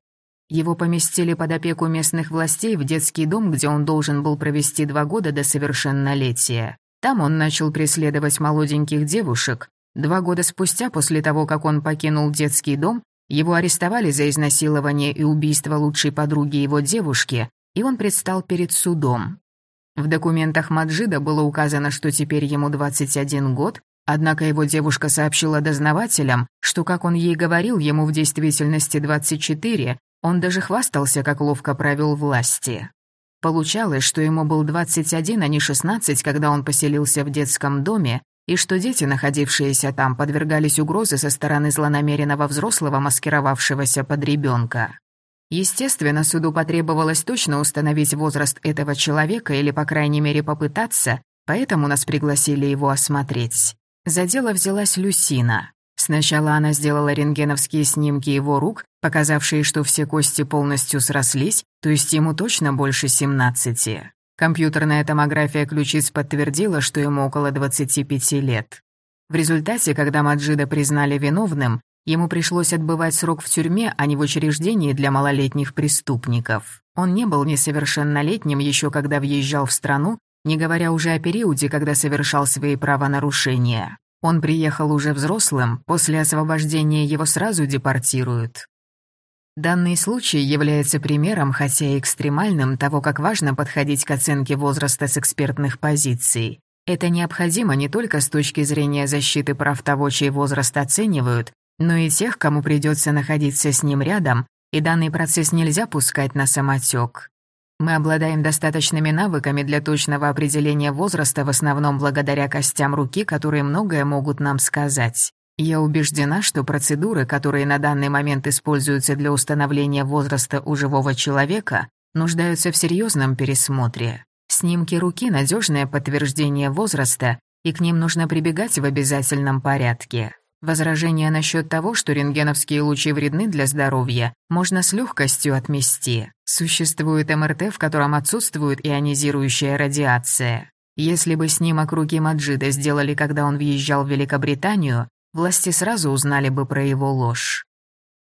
Его поместили под опеку местных властей в детский дом, где он должен был провести два года до совершеннолетия. Там он начал преследовать молоденьких девушек. Два года спустя, после того, как он покинул детский дом, его арестовали за изнасилование и убийство лучшей подруги его девушки, и он предстал перед судом. В документах Маджида было указано, что теперь ему 21 год, однако его девушка сообщила дознавателям, что, как он ей говорил, ему в действительности 24, он даже хвастался, как ловко провел власти. Получалось, что ему был 21, а не 16, когда он поселился в детском доме, и что дети, находившиеся там, подвергались угрозе со стороны злонамеренного взрослого, маскировавшегося под ребенка. Естественно, суду потребовалось точно установить возраст этого человека или, по крайней мере, попытаться, поэтому нас пригласили его осмотреть. За дело взялась Люсина. Сначала она сделала рентгеновские снимки его рук, показавшие, что все кости полностью срослись, то есть ему точно больше 17. Компьютерная томография ключиц подтвердила, что ему около 25 лет. В результате, когда Маджида признали виновным, Ему пришлось отбывать срок в тюрьме, а не в учреждении для малолетних преступников. Он не был несовершеннолетним еще когда въезжал в страну, не говоря уже о периоде, когда совершал свои правонарушения. Он приехал уже взрослым, после освобождения его сразу депортируют. Данный случай является примером, хотя и экстремальным, того, как важно подходить к оценке возраста с экспертных позиций. Это необходимо не только с точки зрения защиты прав того, чей возраст оценивают, но и тех, кому придется находиться с ним рядом, и данный процесс нельзя пускать на самотек. Мы обладаем достаточными навыками для точного определения возраста, в основном благодаря костям руки, которые многое могут нам сказать. Я убеждена, что процедуры, которые на данный момент используются для установления возраста у живого человека, нуждаются в серьезном пересмотре. Снимки руки – надежное подтверждение возраста, и к ним нужно прибегать в обязательном порядке. Возражение насчет того, что рентгеновские лучи вредны для здоровья, можно с легкостью отмести. Существует МРТ, в котором отсутствует ионизирующая радиация. Если бы снимок руки Маджида сделали, когда он въезжал в Великобританию, власти сразу узнали бы про его ложь.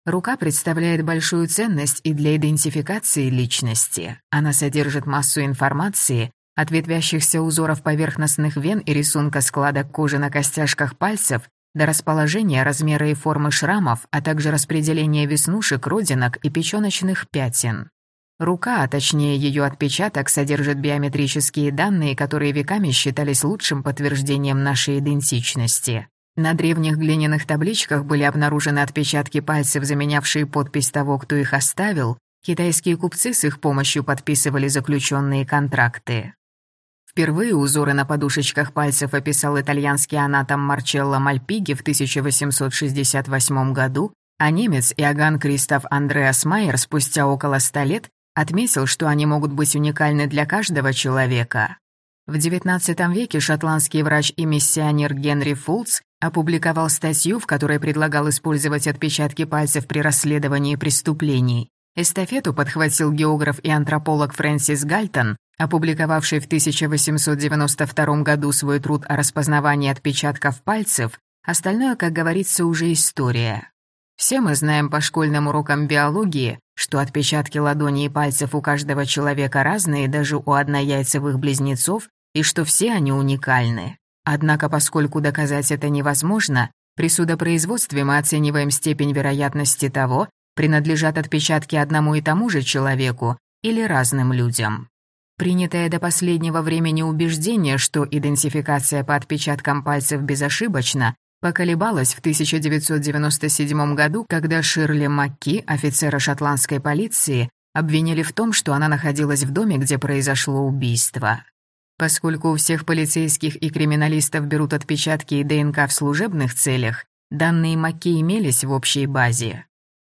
Рука представляет большую ценность и для идентификации личности. Она содержит массу информации, от ветвящихся узоров поверхностных вен и рисунка складок кожи на костяшках пальцев до расположения, размера и формы шрамов, а также распределения веснушек, родинок и печёночных пятен. Рука, а точнее ее отпечаток, содержит биометрические данные, которые веками считались лучшим подтверждением нашей идентичности. На древних глиняных табличках были обнаружены отпечатки пальцев, заменявшие подпись того, кто их оставил. Китайские купцы с их помощью подписывали заключенные контракты. Впервые узоры на подушечках пальцев описал итальянский анатом Марчелло Мальпиги в 1868 году, а немец Иоганн Кристоф Андреас Майер спустя около ста лет отметил, что они могут быть уникальны для каждого человека. В XIX веке шотландский врач и миссионер Генри Фулц опубликовал статью, в которой предлагал использовать отпечатки пальцев при расследовании преступлений. Эстафету подхватил географ и антрополог Фрэнсис Гальтон, опубликовавший в 1892 году свой труд о распознавании отпечатков пальцев, остальное, как говорится, уже история. Все мы знаем по школьным урокам биологии, что отпечатки ладоней и пальцев у каждого человека разные, даже у однояйцевых близнецов, и что все они уникальны. Однако, поскольку доказать это невозможно, при судопроизводстве мы оцениваем степень вероятности того, принадлежат отпечатки одному и тому же человеку или разным людям. Принятое до последнего времени убеждение, что идентификация по отпечаткам пальцев безошибочна, поколебалась в 1997 году, когда Ширли Макки, офицера шотландской полиции, обвинили в том, что она находилась в доме, где произошло убийство. Поскольку у всех полицейских и криминалистов берут отпечатки и ДНК в служебных целях, данные Макки имелись в общей базе.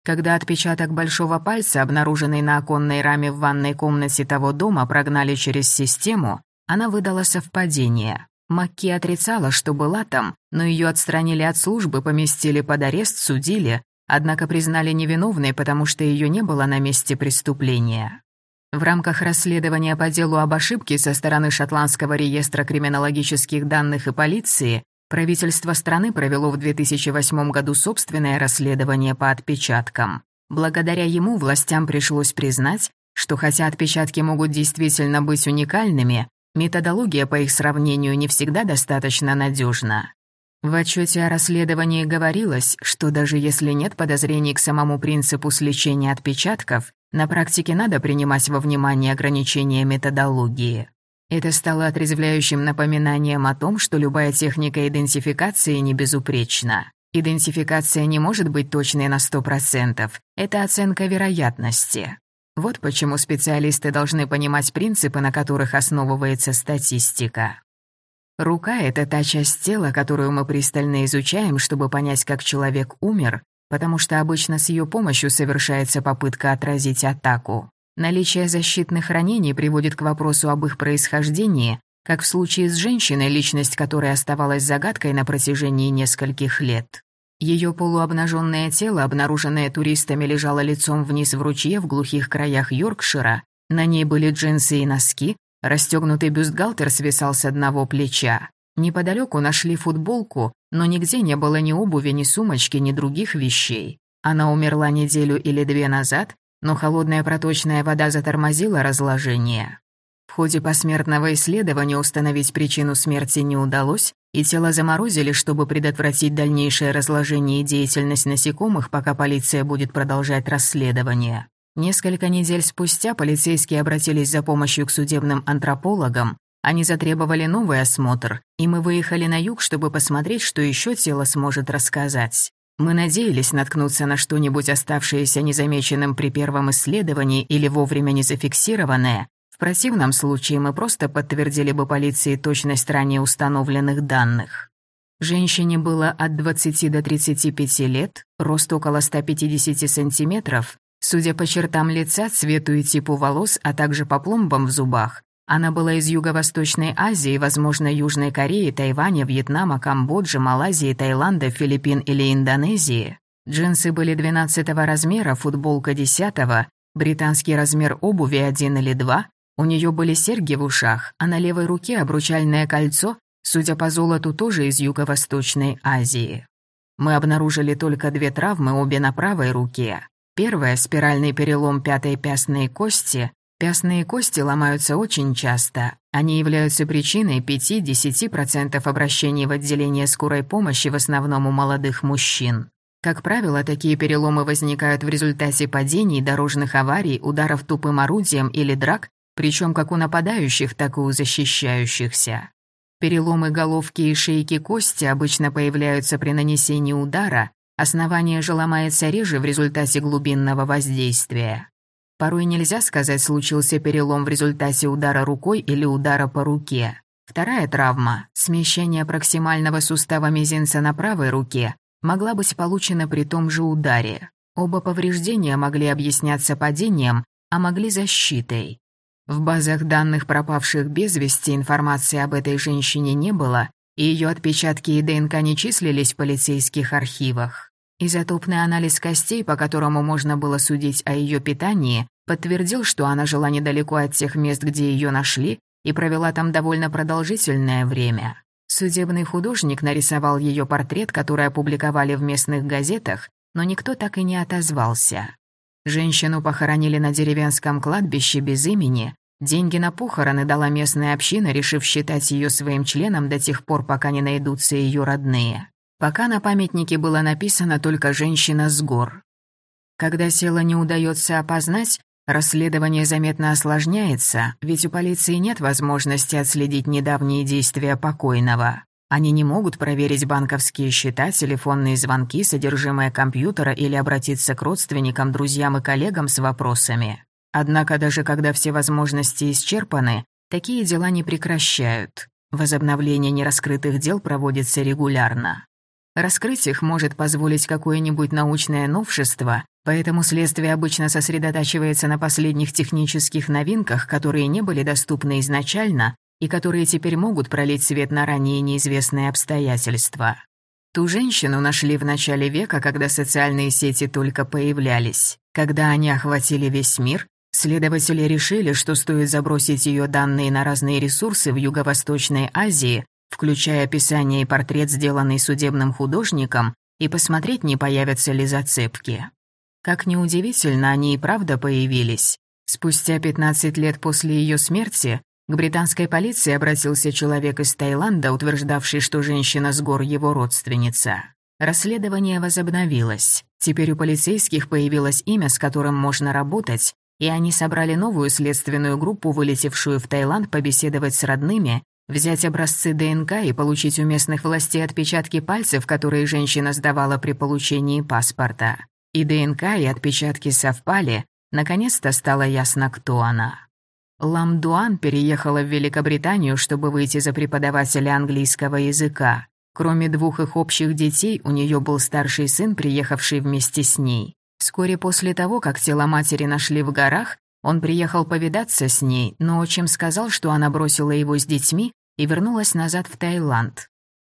Когда отпечаток большого пальца, обнаруженный на оконной раме в ванной комнате того дома, прогнали через систему, она выдала совпадение. Макки отрицала, что была там, но ее отстранили от службы, поместили под арест, судили, однако признали невиновной, потому что ее не было на месте преступления. В рамках расследования по делу об ошибке со стороны Шотландского реестра криминологических данных и полиции правительство страны провело в 2008 году собственное расследование по отпечаткам. Благодаря ему властям пришлось признать, что хотя отпечатки могут действительно быть уникальными, методология по их сравнению не всегда достаточно надежна. В отчете о расследовании говорилось, что даже если нет подозрений к самому принципу сличения отпечатков, на практике надо принимать во внимание ограничения методологии. Это стало отрезвляющим напоминанием о том, что любая техника идентификации не безупречна. Идентификация не может быть точной на 100%, это оценка вероятности. Вот почему специалисты должны понимать принципы, на которых основывается статистика. Рука — это та часть тела, которую мы пристально изучаем, чтобы понять, как человек умер, потому что обычно с ее помощью совершается попытка отразить атаку. Наличие защитных ранений приводит к вопросу об их происхождении, как в случае с женщиной, личность которой оставалась загадкой на протяжении нескольких лет. Ее полуобнаженное тело, обнаруженное туристами, лежало лицом вниз в ручье в глухих краях Йоркшира. На ней были джинсы и носки, расстегнутый бюстгальтер свисал с одного плеча. Неподалеку нашли футболку, но нигде не было ни обуви, ни сумочки, ни других вещей. Она умерла неделю или две назад, но холодная проточная вода затормозила разложение. В ходе посмертного исследования установить причину смерти не удалось, и тело заморозили, чтобы предотвратить дальнейшее разложение и деятельность насекомых, пока полиция будет продолжать расследование. Несколько недель спустя полицейские обратились за помощью к судебным антропологам, они затребовали новый осмотр, и мы выехали на юг, чтобы посмотреть, что еще тело сможет рассказать. Мы надеялись наткнуться на что-нибудь оставшееся незамеченным при первом исследовании или вовремя не зафиксированное. В противном случае мы просто подтвердили бы полиции точность ранее установленных данных. Женщине было от 20 до 35 лет, рост около 150 сантиметров. Судя по чертам лица, цвету и типу волос, а также по пломбам в зубах, она была из Юго-Восточной Азии, возможно, Южной Кореи, Тайваня, Вьетнама, Камбоджи, Малайзии, Таиланда, Филиппин или Индонезии. Джинсы были 12 размера, футболка 10 британский размер обуви 1 или 2, у нее были серьги в ушах, а на левой руке обручальное кольцо, судя по золоту, тоже из Юго-Восточной Азии. Мы обнаружили только две травмы, обе на правой руке. Первая – спиральный перелом пятой пястной кости, Пястные кости ломаются очень часто. Они являются причиной 5-10% обращений в отделение скорой помощи в основном у молодых мужчин. Как правило, такие переломы возникают в результате падений, дорожных аварий, ударов тупым орудием или драк, причем как у нападающих, так и у защищающихся. Переломы головки и шейки кости обычно появляются при нанесении удара, основание же ломается реже в результате глубинного воздействия. Порой нельзя сказать, случился перелом в результате удара рукой или удара по руке. Вторая травма – смещение проксимального сустава мизинца на правой руке – могла быть получена при том же ударе. Оба повреждения могли объясняться падением, а могли защитой. В базах данных пропавших без вести информации об этой женщине не было, и ее отпечатки и ДНК не числились в полицейских архивах. Изотопный анализ костей, по которому можно было судить о ее питании, подтвердил, что она жила недалеко от тех мест, где ее нашли, и провела там довольно продолжительное время. Судебный художник нарисовал ее портрет, который опубликовали в местных газетах, но никто так и не отозвался. Женщину похоронили на деревенском кладбище без имени. Деньги на похороны дала местная община, решив считать ее своим членом до тех пор, пока не найдутся ее родные. Пока на памятнике было написано только «женщина с гор». Когда тело не удается опознать, расследование заметно осложняется, ведь у полиции нет возможности отследить недавние действия покойного. Они не могут проверить банковские счета, телефонные звонки, содержимое компьютера или обратиться к родственникам, друзьям и коллегам с вопросами. Однако даже когда все возможности исчерпаны, такие дела не прекращают. Возобновление нераскрытых дел проводится регулярно. Раскрыть их может позволить какое-нибудь научное новшество, поэтому следствие обычно сосредотачивается на последних технических новинках, которые не были доступны изначально и которые теперь могут пролить свет на ранее неизвестные обстоятельства. Ту женщину нашли в начале века, когда социальные сети только появлялись. Когда они охватили весь мир, следователи решили, что стоит забросить ее данные на разные ресурсы в Юго-Восточной Азии, включая описание и портрет, сделанный судебным художником, и посмотреть, не появятся ли зацепки. Как неудивительно, они и правда появились. Спустя 15 лет после ее смерти к британской полиции обратился человек из Таиланда, утверждавший, что женщина с гор его родственница. Расследование возобновилось. Теперь у полицейских появилось имя, с которым можно работать, и они собрали новую следственную группу, вылетевшую в Таиланд побеседовать с родными, взять образцы ДНК и получить у местных властей отпечатки пальцев, которые женщина сдавала при получении паспорта. И ДНК, и отпечатки совпали, наконец-то стало ясно, кто она. Ламдуан переехала в Великобританию, чтобы выйти за преподавателя английского языка. Кроме двух их общих детей, у нее был старший сын, приехавший вместе с ней. Вскоре после того, как тело матери нашли в горах, он приехал повидаться с ней, но отчим сказал, что она бросила его с детьми и вернулась назад в Таиланд.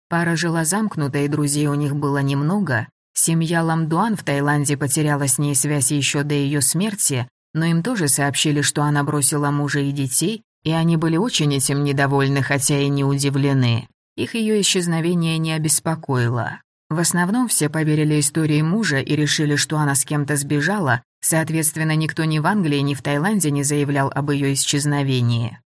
Пара жила замкнута, и друзей у них было немного. Семья Ламдуан в Таиланде потеряла с ней связь еще до ее смерти, но им тоже сообщили, что она бросила мужа и детей, и они были очень этим недовольны, хотя и не удивлены. Их ее исчезновение не обеспокоило. В основном все поверили истории мужа и решили, что она с кем-то сбежала, соответственно, никто ни в Англии, ни в Таиланде не заявлял об ее исчезновении.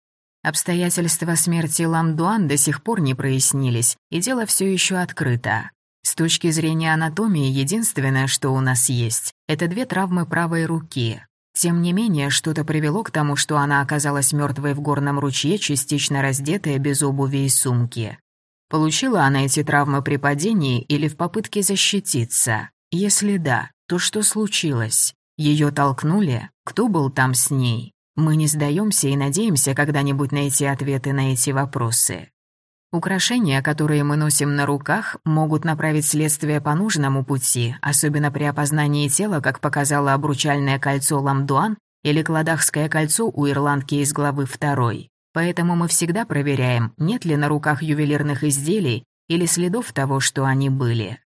Обстоятельства смерти Ламдуан до сих пор не прояснились, и дело все еще открыто. С точки зрения анатомии, единственное, что у нас есть, это две травмы правой руки. Тем не менее, что-то привело к тому, что она оказалась мертвой в горном ручье, частично раздетая, без обуви и сумки. Получила она эти травмы при падении или в попытке защититься? Если да, то что случилось? Ее толкнули? Кто был там с ней? Мы не сдаемся и надеемся когда-нибудь найти ответы на эти вопросы. Украшения, которые мы носим на руках, могут направить следствие по нужному пути, особенно при опознании тела, как показало обручальное кольцо Ламдуан или кладахское кольцо у ирландки из главы 2. Поэтому мы всегда проверяем, нет ли на руках ювелирных изделий или следов того, что они были.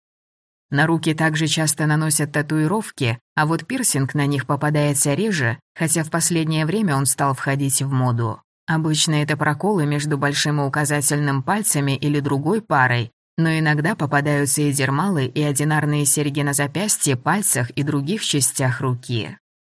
На руки также часто наносят татуировки, а вот пирсинг на них попадается реже, хотя в последнее время он стал входить в моду. Обычно это проколы между большим и указательным пальцами или другой парой, но иногда попадаются и дермалы, и одинарные серьги на запястье, пальцах и других частях руки.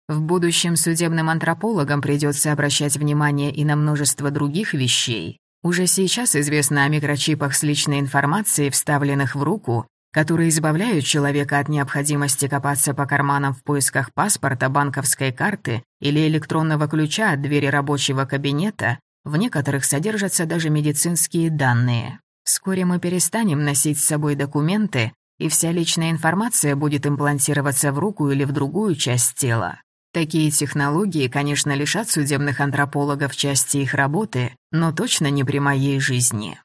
В будущем судебным антропологам придется обращать внимание и на множество других вещей. Уже сейчас известно о микрочипах с личной информацией, вставленных в руку, которые избавляют человека от необходимости копаться по карманам в поисках паспорта, банковской карты или электронного ключа от двери рабочего кабинета, в некоторых содержатся даже медицинские данные. Вскоре мы перестанем носить с собой документы, и вся личная информация будет имплантироваться в руку или в другую часть тела. Такие технологии, конечно, лишат судебных антропологов части их работы, но точно не при моей жизни.